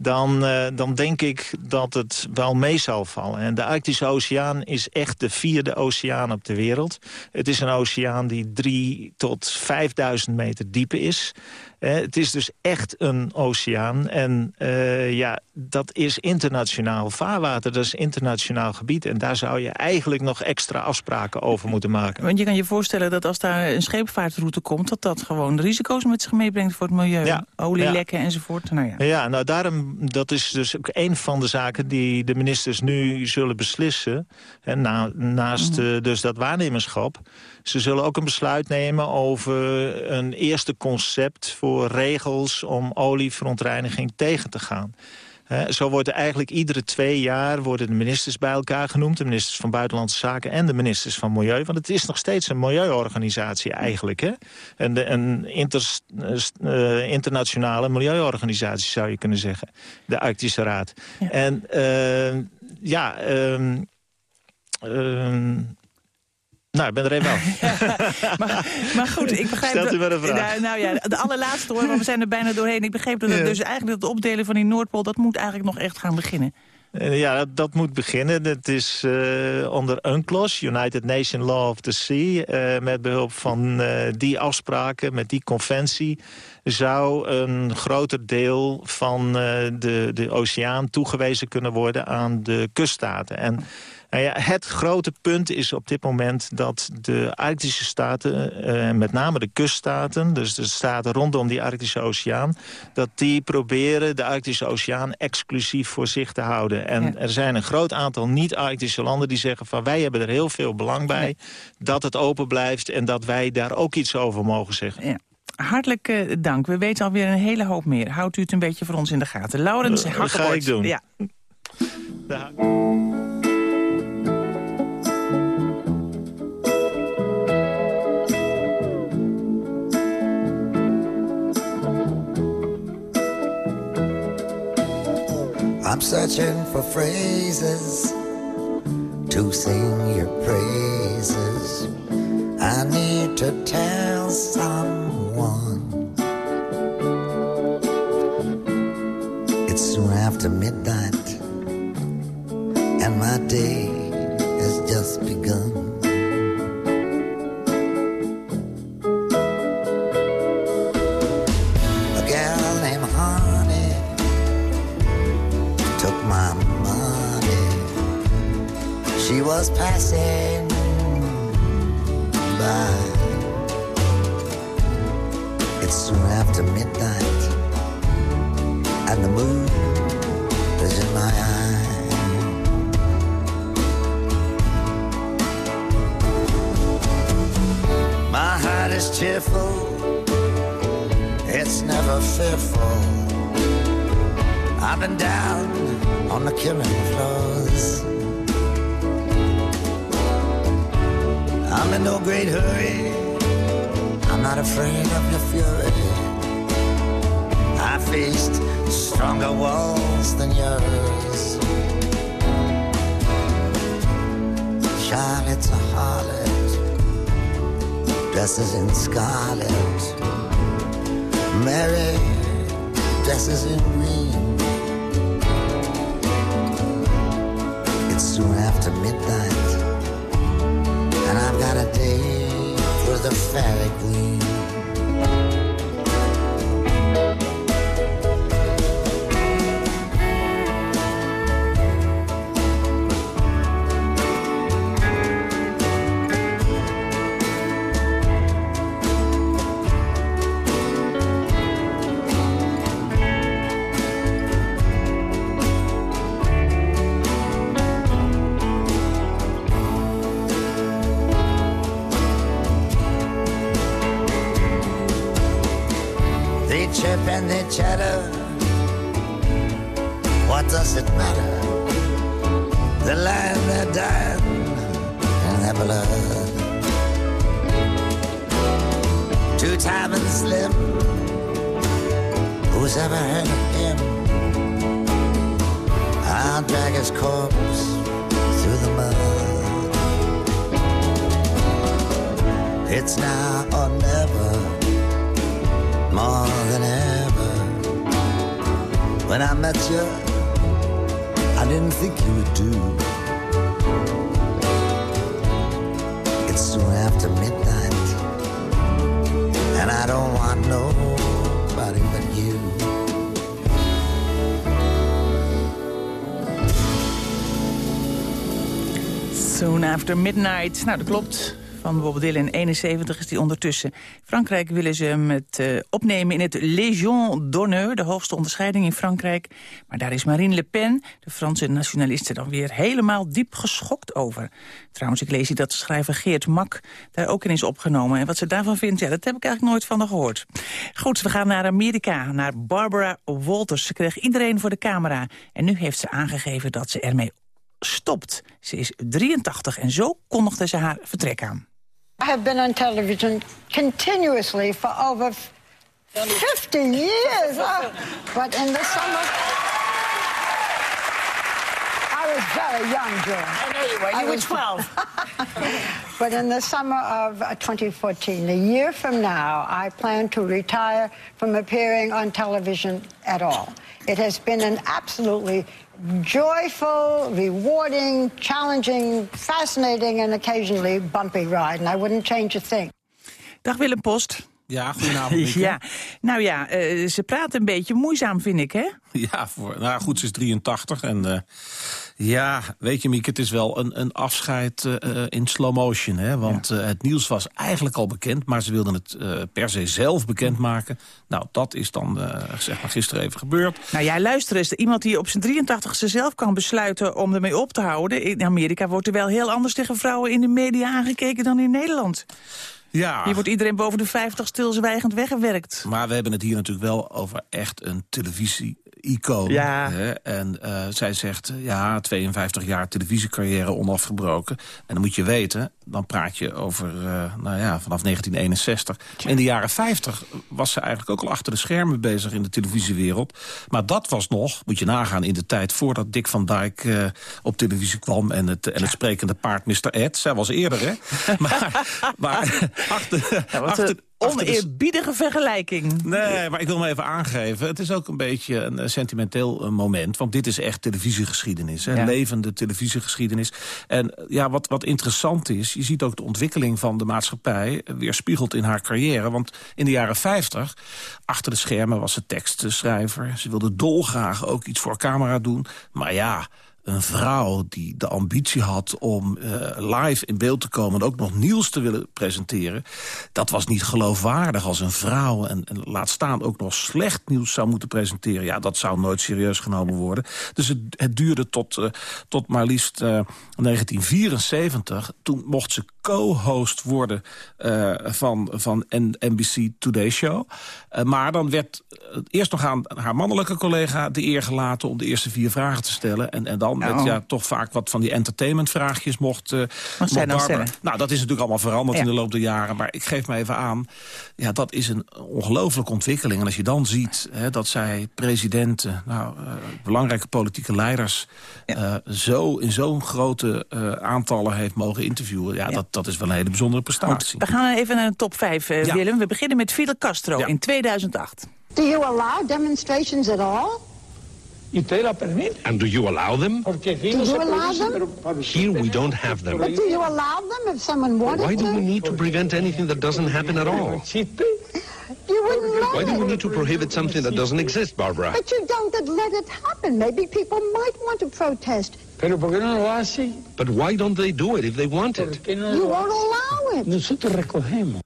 Dan, uh, dan denk ik dat het wel mee zal vallen. En de Arctische Oceaan is echt de vierde oceaan op de wereld. Het is een oceaan die drie tot vijfduizend meter diep is... Het is dus echt een oceaan. En uh, ja, dat is internationaal vaarwater, dat is internationaal gebied. En daar zou je eigenlijk nog extra afspraken over moeten maken. Want je kan je voorstellen dat als daar een scheepvaartroute komt... dat dat gewoon risico's met zich meebrengt voor het milieu. Ja. Olielekken ja. enzovoort. Nou ja. ja, nou daarom, dat is dus ook een van de zaken die de ministers nu zullen beslissen. Hè, na, naast mm. uh, dus dat waarnemerschap. Ze zullen ook een besluit nemen over een eerste concept voor regels om olieverontreiniging tegen te gaan. Zo wordt er eigenlijk iedere twee jaar worden de ministers bij elkaar genoemd. De ministers van Buitenlandse Zaken en de ministers van Milieu. Want het is nog steeds een milieuorganisatie eigenlijk. Hè? Een, een inter, uh, internationale milieuorganisatie zou je kunnen zeggen. De Arctische Raad. En uh, ja... Um, um, nou, ik ben er even af. maar, maar, goed, ik begrijp... Stelt u maar een vraag. Nou, nou, ja, de allerlaatste hoor, want we zijn er bijna doorheen. Ik begreep dat het dus eigenlijk het opdelen van die Noordpool... dat moet eigenlijk nog echt gaan beginnen. Ja, dat, dat, moet beginnen. Het is uh, onder UNCLOS, United Nations Law of the Sea... Uh, met behulp van uh, die afspraken, met die conventie... zou een groter deel van de, de oceaan toegewezen kunnen worden aan de kuststaten. En nou ja, het grote punt is op dit moment dat de Arctische staten... Uh, met name de kuststaten, dus de staten rondom die Arctische Oceaan... dat die proberen de Arctische Oceaan exclusief voor zich te houden. En ja. er zijn een groot aantal niet-Arctische landen die zeggen... van wij hebben er heel veel belang bij dat het open blijft... en dat wij daar ook iets over mogen zeggen. Ja. Hartelijk uh, dank. We weten alweer een hele hoop meer. Houdt u het een beetje voor ons in de gaten. Laurens uh, Dat ga ik doen. Ja. I'm searching for phrases to sing your praises. I need to tell someone. It's soon after midnight, and my day has just begun. Was passing by. It's soon after midnight, and the moon is in my eye. My heart is cheerful, it's never fearful. I've been down on the killing floors. I'm in no great hurry. I'm not afraid of your fury. I faced stronger walls than yours. Charlotte's a harlot, dresses in scarlet. Mary dresses in green. It's soon after midnight, and I've got a date for the fairy queen. Chirp and they chatter. What does it matter? The land they're dying in their blood. Two time and slim. Who's ever heard of him? I'll drag his corpse through the mud. It's now or never more than ever. When I met you, I didn't think you would do. It's soon after midnight, and I don't want nobody but you. Soon After Midnight. Nou, dat klopt. Van Bob Dylan. 71 is die ondertussen. Frankrijk willen ze hem het, uh, opnemen in het Légion d'honneur... de hoogste onderscheiding in Frankrijk. Maar daar is Marine Le Pen, de Franse nationaliste... dan weer helemaal diep geschokt over. Trouwens, ik lees hier dat schrijver Geert Mak daar ook in is opgenomen. En wat ze daarvan vindt, ja, dat heb ik eigenlijk nooit van haar gehoord. Goed, we gaan naar Amerika, naar Barbara Walters. Ze kreeg iedereen voor de camera. En nu heeft ze aangegeven dat ze ermee stopt. Ze is 83 en zo kondigde ze haar vertrek aan. I have been on television continuously for over 50 years. Oh, but in the summer... I was very young. I know you were. You were 12. but in the summer of uh, 2014, a year from now, I plan to retire from appearing on television at all. It has been an absolutely joyful, rewarding, challenging, fascinating and occasionally bumpy ride. And I wouldn't change a thing. Dag Willem Post. Ja, goedenavond. ja, nou ja, uh, ze praat een beetje moeizaam, vind ik, hè? Ja, voor, nou goed, ze is 83 en uh, ja, weet je Mieke, het is wel een, een afscheid uh, in slow motion. Hè? Want ja. het nieuws was eigenlijk al bekend, maar ze wilden het per se zelf bekendmaken. Nou, dat is dan zeg maar gisteren even gebeurd. Nou ja, luister eens, iemand die op zijn 83ste zelf kan besluiten om ermee op te houden. In Amerika wordt er wel heel anders tegen vrouwen in de media aangekeken dan in Nederland. Ja. Hier wordt iedereen boven de 50 stilzwijgend weggewerkt. Maar we hebben het hier natuurlijk wel over echt een televisie icoon. Ja. Hè? En uh, zij zegt, ja, 52 jaar televisiecarrière onafgebroken. En dan moet je weten, dan praat je over, uh, nou ja, vanaf 1961. In de jaren 50 was ze eigenlijk ook al achter de schermen bezig in de televisiewereld. Maar dat was nog, moet je nagaan, in de tijd voordat Dick van Dijk uh, op televisie kwam... en het, en het sprekende paard Mr. Ed. Zij was eerder, hè? maar, maar achter... Ja, achter oneerbiedige vergelijking. Nee, maar ik wil me even aangeven. Het is ook een beetje een sentimenteel moment. Want dit is echt televisiegeschiedenis. Hè? Ja. Levende televisiegeschiedenis. En ja, wat, wat interessant is... je ziet ook de ontwikkeling van de maatschappij... weerspiegeld in haar carrière. Want in de jaren 50, achter de schermen was ze tekstschrijver. Ze wilde dolgraag ook iets voor camera doen. Maar ja een vrouw die de ambitie had om uh, live in beeld te komen... en ook nog nieuws te willen presenteren... dat was niet geloofwaardig als een vrouw. En, laat staan ook nog slecht nieuws zou moeten presenteren. Ja, dat zou nooit serieus genomen worden. Dus het, het duurde tot, uh, tot maar liefst uh, 1974. Toen mocht ze co-host worden van, van NBC Today Show. maar dan werd eerst nog aan haar mannelijke collega de eer gelaten... om de eerste vier vragen te stellen. En, en dan met Oh. ja, toch vaak wat van die entertainmentvraagjes mocht, uh, Wat zijn dan stellen? Nou, dat is natuurlijk allemaal veranderd Ja. in de loop der jaren. Maar ik geef me even aan, ja, dat is een ongelooflijke ontwikkeling. En als je dan ziet hè, dat zij presidenten, nou, uh, belangrijke politieke leiders... uh, zo in zo'n grote uh, aantallen heeft mogen interviewen... ja, Dat, dat is wel een hele bijzondere prestatie. We gaan even naar de top 5, uh, Ja. Willem. We beginnen met Fidel Castro in 2008. Do you allow demonstrations at all? ¿Y usted la permite? And do you allow them? Do you allow them? Here we don't have them. But do you allow them if someone wanted Why do we need to prevent anything that doesn't happen at all? You wouldn't let Why do we need to prohibit something that doesn't exist, Barbara? But you don't let it happen. Maybe people might want to protest. Pero ¿por qué no lo hace? But why don't they do it if they want it? You won't allow it.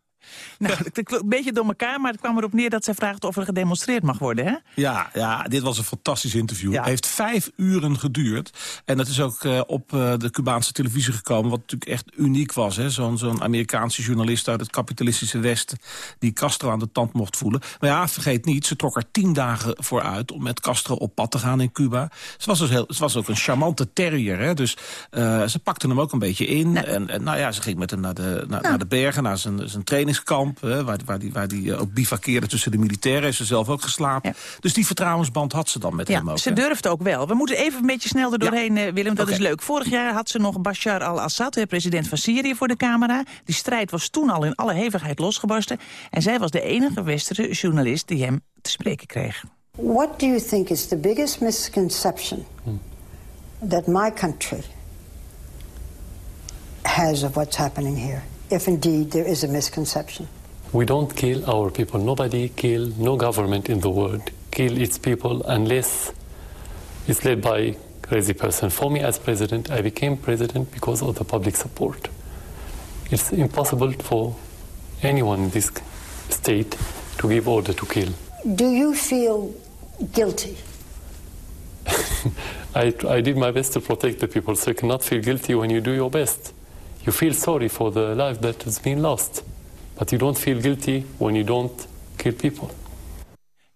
Nou, het een beetje door elkaar, maar het kwam erop neer dat zij vraagt of er gedemonstreerd mag worden, hè? Ja, ja, dit was een fantastisch interview. Het heeft vijf uren geduurd. En dat is ook uh, op uh, de Cubaanse televisie gekomen... wat natuurlijk echt uniek was. hè. Zo'n zo'n Amerikaanse journalist uit het kapitalistische Westen... die Castro aan de tand mocht voelen. Maar ja, vergeet niet, ze trok er tien dagen voor uit... om met Castro op pad te gaan in Cuba. Ze was, dus heel, ze was ook een charmante terrier. Hè. Dus uh, ze pakte hem ook een beetje in. En, en nou ja, ze ging met hem naar de, naar, naar de bergen, naar zijn, zijn trainingskamp... Hè, waar, waar die, waar die ook bivakkeerde tussen de militairen. Heeft ze zelf ook geslapen. Dus die vertrouwensband had ze dan met hem ook. Ze hè. durft ook wel. We moeten even een beetje snel er doorheen, ja. Willem. Dat is leuk. Vorig jaar had ze nog Bashar al-Assad, de president van Syrië, voor de camera. Die strijd was toen al in alle hevigheid losgebarsten. En zij was de enige westerse journalist die hem te spreken kreeg. What do you think is the biggest misconception that my country has of what's happening here? If indeed there is a misconception. We don't kill our people. Nobody kill, no government in the world kill its people unless it's led by crazy person. For me as president, I became president because of the public support. It's impossible for anyone in this state to give order to kill. Do you feel guilty? I, I did my best to protect the people, so you cannot feel guilty when you do your best. You feel sorry for the life that has been lost, but you don't feel guilty when you don't kill people.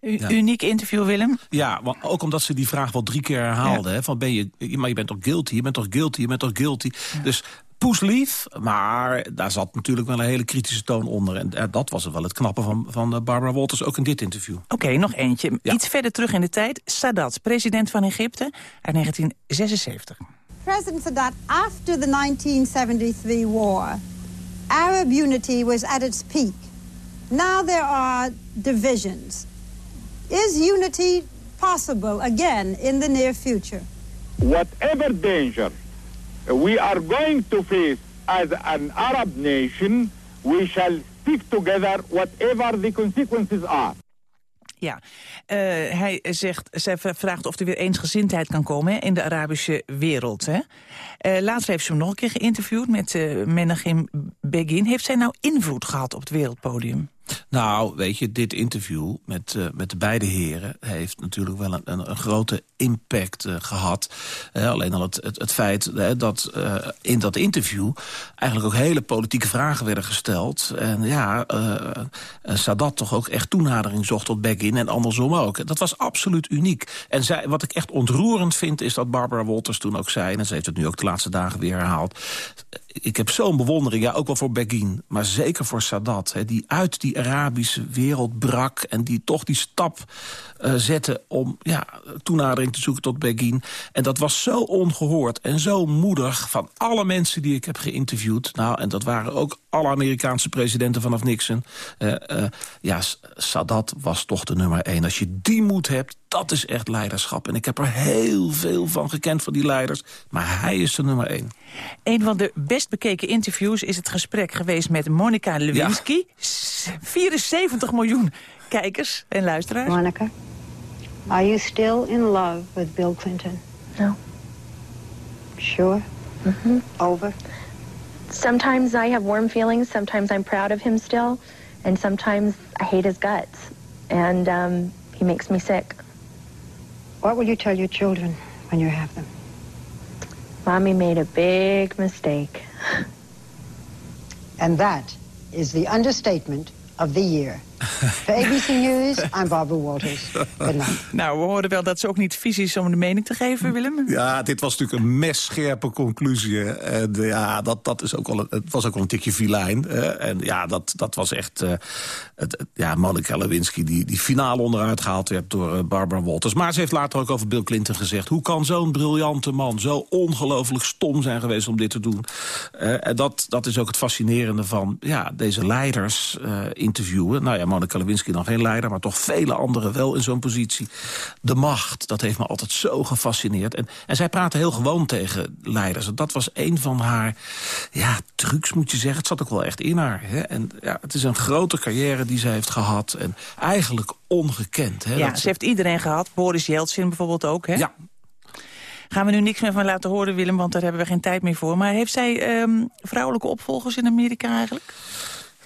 U- Uniek interview, Willem. Ja, want ook omdat ze die vraag wel drie keer herhaalde. Hè, van ben je, maar je bent toch guilty, je bent toch guilty, je bent toch guilty. Dus poeslief, maar daar zat natuurlijk wel een hele kritische toon onder. En eh, dat was wel het knappe van, van eh, Barbara Walters, ook in dit interview. Oké, nog eentje. Iets verder terug in de tijd. Sadat, president van Egypte uit 1976. President Sadat, after the 1973 war, Arab unity was at its peak. Now there are divisions. Is unity possible again in the near future? whatever danger we are going to face as an Arab nation, we shall stick together whatever the consequences are. Ja, Eh, hij zegt, zij vraagt of er weer eensgezindheid kan komen in de Arabische wereld. Hè. Eh, later heeft ze hem nog een keer geïnterviewd met uh, Begin. Heeft zij nou invloed gehad op het wereldpodium? Nou, weet je, dit interview met, uh, met de beide heren... heeft natuurlijk wel een, een, grote impact uh, gehad. Uh, alleen al het, het, feit dat in dat interview... eigenlijk ook hele politieke vragen werden gesteld. En ja, Sadat toch ook echt toenadering zocht tot Begin en andersom ook. Dat was absoluut uniek. En zij, wat ik echt ontroerend vind, is dat Barbara Walters toen ook zei... en ze heeft het nu ook de laatste dagen weer herhaald ik heb zo'n bewondering, ja, ook wel voor Begin... maar zeker voor Sadat, die uit Arabische wereld brak... en die toch die stap uh, zette om ja, toenadering te zoeken tot Begin. En dat was zo ongehoord en zo moedig van alle mensen die ik heb geïnterviewd. Nou, en dat waren ook alle Amerikaanse presidenten vanaf Nixon. Uh, uh, ja, Sadat was toch de nummer één. Als je die moed hebt, dat is echt leiderschap. En ik heb er heel veel van gekend van die leiders. Maar hij is de nummer één. Een van de best bekeken interviews is het gesprek geweest met Monica Lewinsky. Ja. 74 miljoen kijkers en luisteraars. Monica, are you still in love with Bill Clinton? No. Sure? Mm -hmm. Over? Sometimes I have warm feelings. Sometimes I'm proud of him still. And sometimes I hate his guts. And um, he makes me sick. What will you tell your children when you have them? Mommy made a big mistake. And that is the understatement of the year. For ABC News, I'm Barbara night. Nou, we hoorden wel dat ze ook niet vies is om de mening te geven, Willem. Ja, dit was natuurlijk een messcherpe conclusie. En ja, dat, dat is ook wel een, het was ook wel een tikje filijn. En ja, dat, dat was echt... Uh, het, ja, Monica Lewinsky die, die finale onderuit gehaald werd door uh, Barbara Walters. Maar ze heeft later ook over Bill Clinton gezegd... hoe kan zo'n briljante man zo ongelooflijk stom zijn geweest om dit te doen? En dat, dat is ook het fascinerende van ja, deze leiders interviewen. Nou ja, Monica Lewinsky dan geen leider, maar toch vele anderen wel in zo'n positie. De macht, dat heeft me altijd zo gefascineerd. En, en zij praten heel gewoon tegen leiders. En dat was een van haar ja, trucs, moet je zeggen. Het zat ook wel echt in haar. Hè? En ja, het is een grote carrière die zij heeft gehad. En eigenlijk ongekend. Hè? Ja, dat ze heeft iedereen gehad. Boris Yeltsin bijvoorbeeld ook, hè? Ja, Gaan we nu niks meer van laten horen, Willem, want daar hebben we geen tijd meer voor. Maar heeft zij um, vrouwelijke opvolgers in Amerika eigenlijk?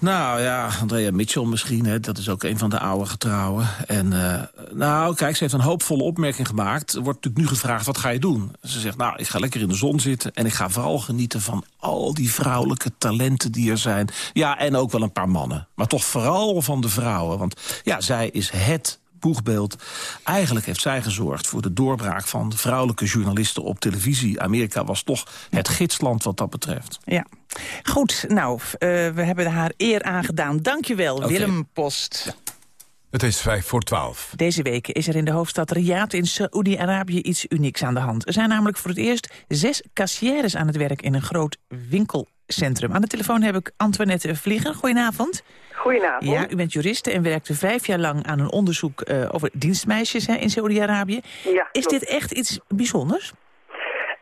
Nou ja, Andrea Mitchell misschien, hè, dat is ook een van de oude getrouwen. En uh, nou, kijk, ze heeft een hoopvolle opmerking gemaakt. Er wordt natuurlijk nu gevraagd, wat ga je doen? Ze zegt, nou, ik ga lekker in de zon zitten... en ik ga vooral genieten van al die vrouwelijke talenten die er zijn. Ja, en ook wel een paar mannen. Maar toch vooral van de vrouwen. Want ja, zij is het boegbeeld. Eigenlijk heeft zij gezorgd voor de doorbraak van vrouwelijke journalisten op televisie. Amerika was toch het gidsland wat dat betreft. Ja. Goed, nou, uh, we hebben haar eer aangedaan. Dankjewel, okay. Willem Post. Ja. Het is vijf voor twaalf. Deze week is er in de hoofdstad Riyadh in Saoedi-Arabië iets unieks aan de hand. Er zijn namelijk voor het eerst zes kassières aan het werk in een groot winkelcentrum. Aan de telefoon heb ik Antoinette Vlieger. Goedenavond. Goedenavond. Ja, u bent juriste en werkte vijf jaar lang aan een onderzoek uh, over dienstmeisjes hè, in Saoedi-Arabië. Ja, is dit echt iets bijzonders?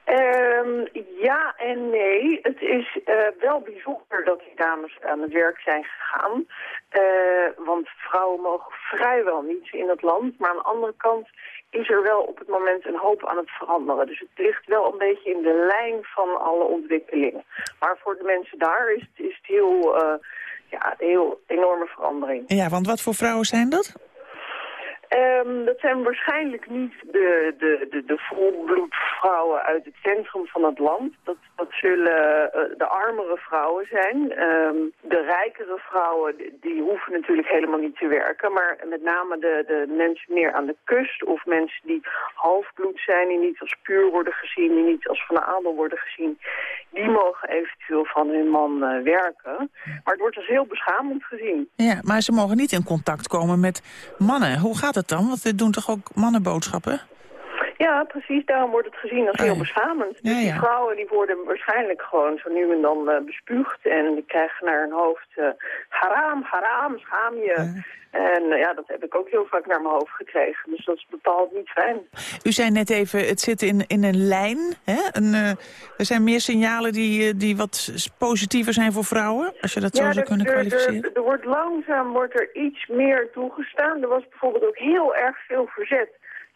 Um, ja en nee. Het is uh, wel bijzonder dat die dames aan het werk zijn gegaan. Uh, want vrouwen mogen vrijwel niet in het land. Maar aan de andere kant is er wel op het moment een hoop aan het veranderen. Dus het ligt wel een beetje in de lijn van alle ontwikkelingen. Maar voor de mensen daar is, het, is het heel, uh, ja, een heel enorme verandering. Ja, want wat voor vrouwen zijn dat? Um, dat zijn waarschijnlijk niet de, de, de, de volbloedvrouwen uit het centrum van het land. Dat, dat zullen uh, de armere vrouwen zijn. Um, de rijkere vrouwen die hoeven natuurlijk helemaal niet te werken. Maar met name de, de mensen meer aan de kust of mensen die halfbloed zijn... die niet als puur worden gezien, die niet als van de adel worden gezien... die mogen eventueel van hun man uh, werken. Maar het wordt als heel beschamend gezien. Ja, maar ze mogen niet in contact komen met mannen. Hoe gaat het dan? Want dit doen toch ook mannenboodschappen? Ja, precies. Daarom wordt het gezien als heel beschamend. Dus die vrouwen die worden waarschijnlijk gewoon zo nu en dan uh, bespuugd. En die krijgen naar hun hoofd uh, haram, haram, schaam je. En uh, ja, dat heb ik ook heel vaak naar mijn hoofd gekregen. Dus dat is bepaald niet fijn. U zei net even, het zit in, in een lijn. Hè? Een, er zijn meer signalen die, die wat positiever zijn voor vrouwen. Als je dat zo zou kunnen kwalificeren. Er, er wordt langzaam wordt er iets meer toegestaan. Er was bijvoorbeeld ook heel erg veel verzet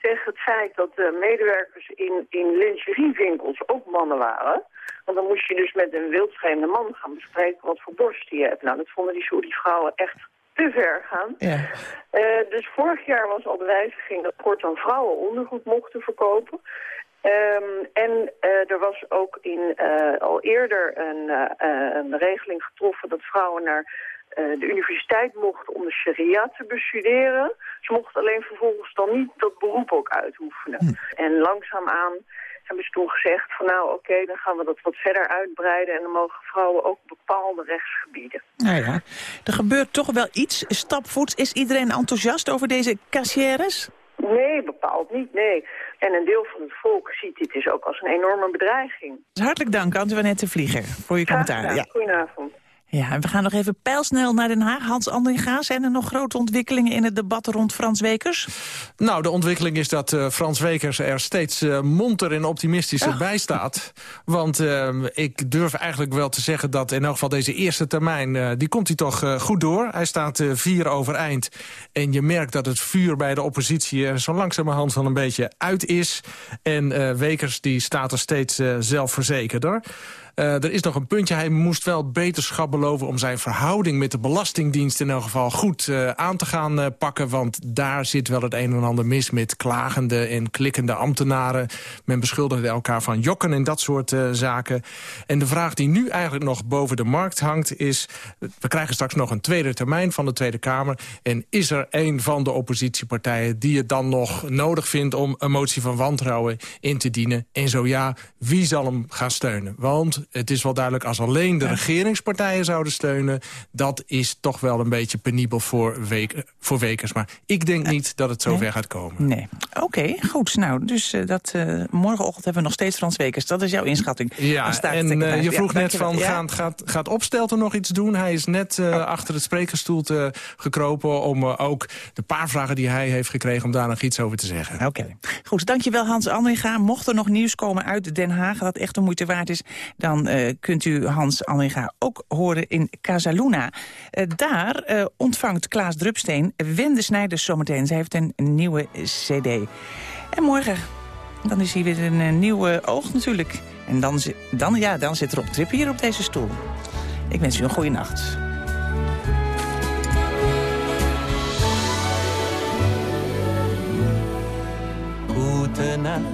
tegen het feit dat de medewerkers in, in lingeriewinkels ook mannen waren. Want dan moest je dus met een wildvreemde man gaan bespreken wat voor borst je hebt. Nou, dat vonden die, die vrouwen echt te ver gaan. Ja. Uh, dus vorig jaar was al de wijziging dat voortaan vrouwen ondergoed mochten verkopen. Um, en uh, er was ook in, uh, al eerder een, een regeling getroffen dat vrouwen naar de universiteit mochten om de sharia te bestuderen. Ze mochten alleen vervolgens dan niet dat beroep ook uitoefenen. Hm. En langzaamaan hebben ze toen gezegd van nou oké, okay, dan gaan we dat wat verder uitbreiden... en dan mogen vrouwen ook bepaalde rechtsgebieden. Nou ja, er gebeurt toch wel iets stapvoets. Is iedereen enthousiast over deze cassières? Nee, bepaald niet, nee. En een deel van het volk ziet dit dus ook als een enorme bedreiging. Hartelijk dank, Antoinette Vlieger, voor je commentaar. Ja. Goedenavond. Ja, en we gaan nog even pijlsnel naar Den Haag. Hans Andringa, zijn er nog grote ontwikkelingen in het debat rond Frans Wekers? Nou, de ontwikkeling is dat uh, Frans Wekers er steeds uh, monter en optimistischer oh. bij staat. Want uh, ik durf eigenlijk wel te zeggen dat in elk geval deze eerste termijn... die komt hij toch goed door. Hij staat vier overeind. En je merkt dat het vuur bij de oppositie zo langzamerhand van een beetje uit is. En Wekers die staat er steeds zelfverzekerder. Uh, er is nog een puntje, hij moest wel beterschap beloven... om zijn verhouding met de Belastingdienst in elk geval goed uh, aan te gaan uh, pakken. Want daar zit wel het een en ander mis met klagende en klikkende ambtenaren. Men beschuldigde elkaar van jokken en dat soort zaken. En de vraag die nu eigenlijk nog boven de markt hangt is... we krijgen straks nog een tweede termijn van de Tweede Kamer... en is er een van de oppositiepartijen die het dan nog nodig vindt... om een motie van wantrouwen in te dienen? En zo ja, wie zal hem gaan steunen? Want het is wel duidelijk, als alleen de regeringspartijen zouden steunen... dat is toch wel een beetje penibel voor, week, voor Wekers. Maar ik denk niet dat het zover gaat komen. Nee. Oké, goed. Nou, dus uh, dat, uh, morgenochtend hebben we nog steeds Frans Wekers. Dat is jouw inschatting. Ja, en uh, je vroeg ja, net van, gaat, gaat, gaat Opstelten nog iets doen? Hij is net oh. achter het spreekgestoelte gekropen... om ook de paar vragen die hij heeft gekregen... om daar nog iets over te zeggen. Oké. Okay. Goed, dankjewel Hans Andringa. Mocht er nog nieuws komen uit Den Haag... dat echt de moeite waard is... dan dan uh, kunt u Hans Anninga ook horen in Casaluna. Uh, daar uh, ontvangt Klaas Drupsteen Wende Snijders zometeen. Ze heeft een nieuwe cd. En morgen, dan is hier weer een nieuwe oog natuurlijk. En dan, dan, ja, dan zit Rob Trip hier op deze stoel. Ik wens u een goede nacht. Gute Nacht.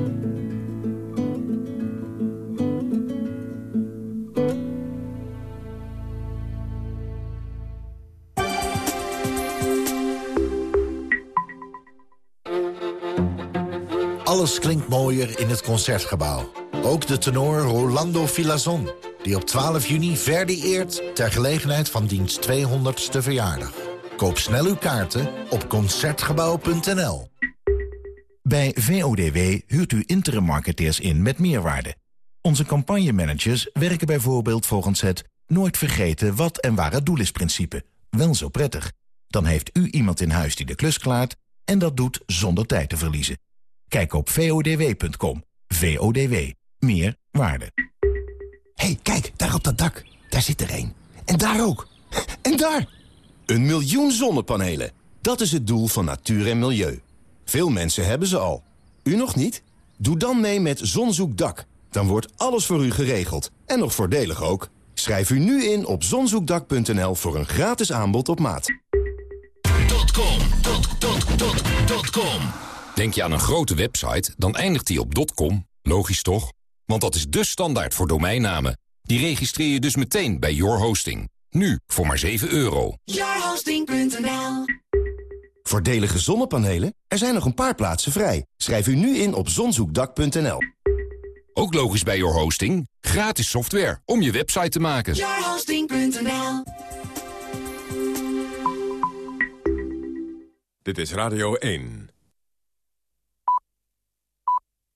Alles klinkt mooier in het Concertgebouw. Ook de tenor Rolando Filazon, die op 12 juni Verdi eert... ter gelegenheid van diens 200ste verjaardag. Koop snel uw kaarten op Concertgebouw.nl. Bij VODW huurt u interim marketeers in met meerwaarde. Onze campagnemanagers werken bijvoorbeeld volgens het... nooit vergeten wat en waar het doel is principe. Wel zo prettig. Dan heeft u iemand in huis die de klus klaart En dat doet zonder tijd te verliezen. Kijk op vodw.com. VODW. Meer waarde. hey, kijk, daar op dat dak. Daar zit er een. En daar ook. En daar! Een miljoen zonnepanelen. Dat is het doel van natuur en milieu. Veel mensen hebben ze al. U nog niet? Doe dan mee met Zonzoekdak. Dan wordt alles voor u geregeld. En nog voordelig ook. Schrijf u nu in op zonzoekdak.nl voor een gratis aanbod op maat. .com, .com. Denk je aan een grote website, dan eindigt die op .com. Logisch toch? Want dat is de standaard voor domeinnamen. Die registreer je dus meteen bij Your Hosting. Nu voor maar 7 euro. Yourhosting.nl Voordelige zonnepanelen? Er zijn nog een paar plaatsen vrij. Schrijf u nu in op zonzoekdak.nl. Ook logisch bij Your Hosting. Gratis software om je website te maken. Yourhosting.nl Dit is Radio 1.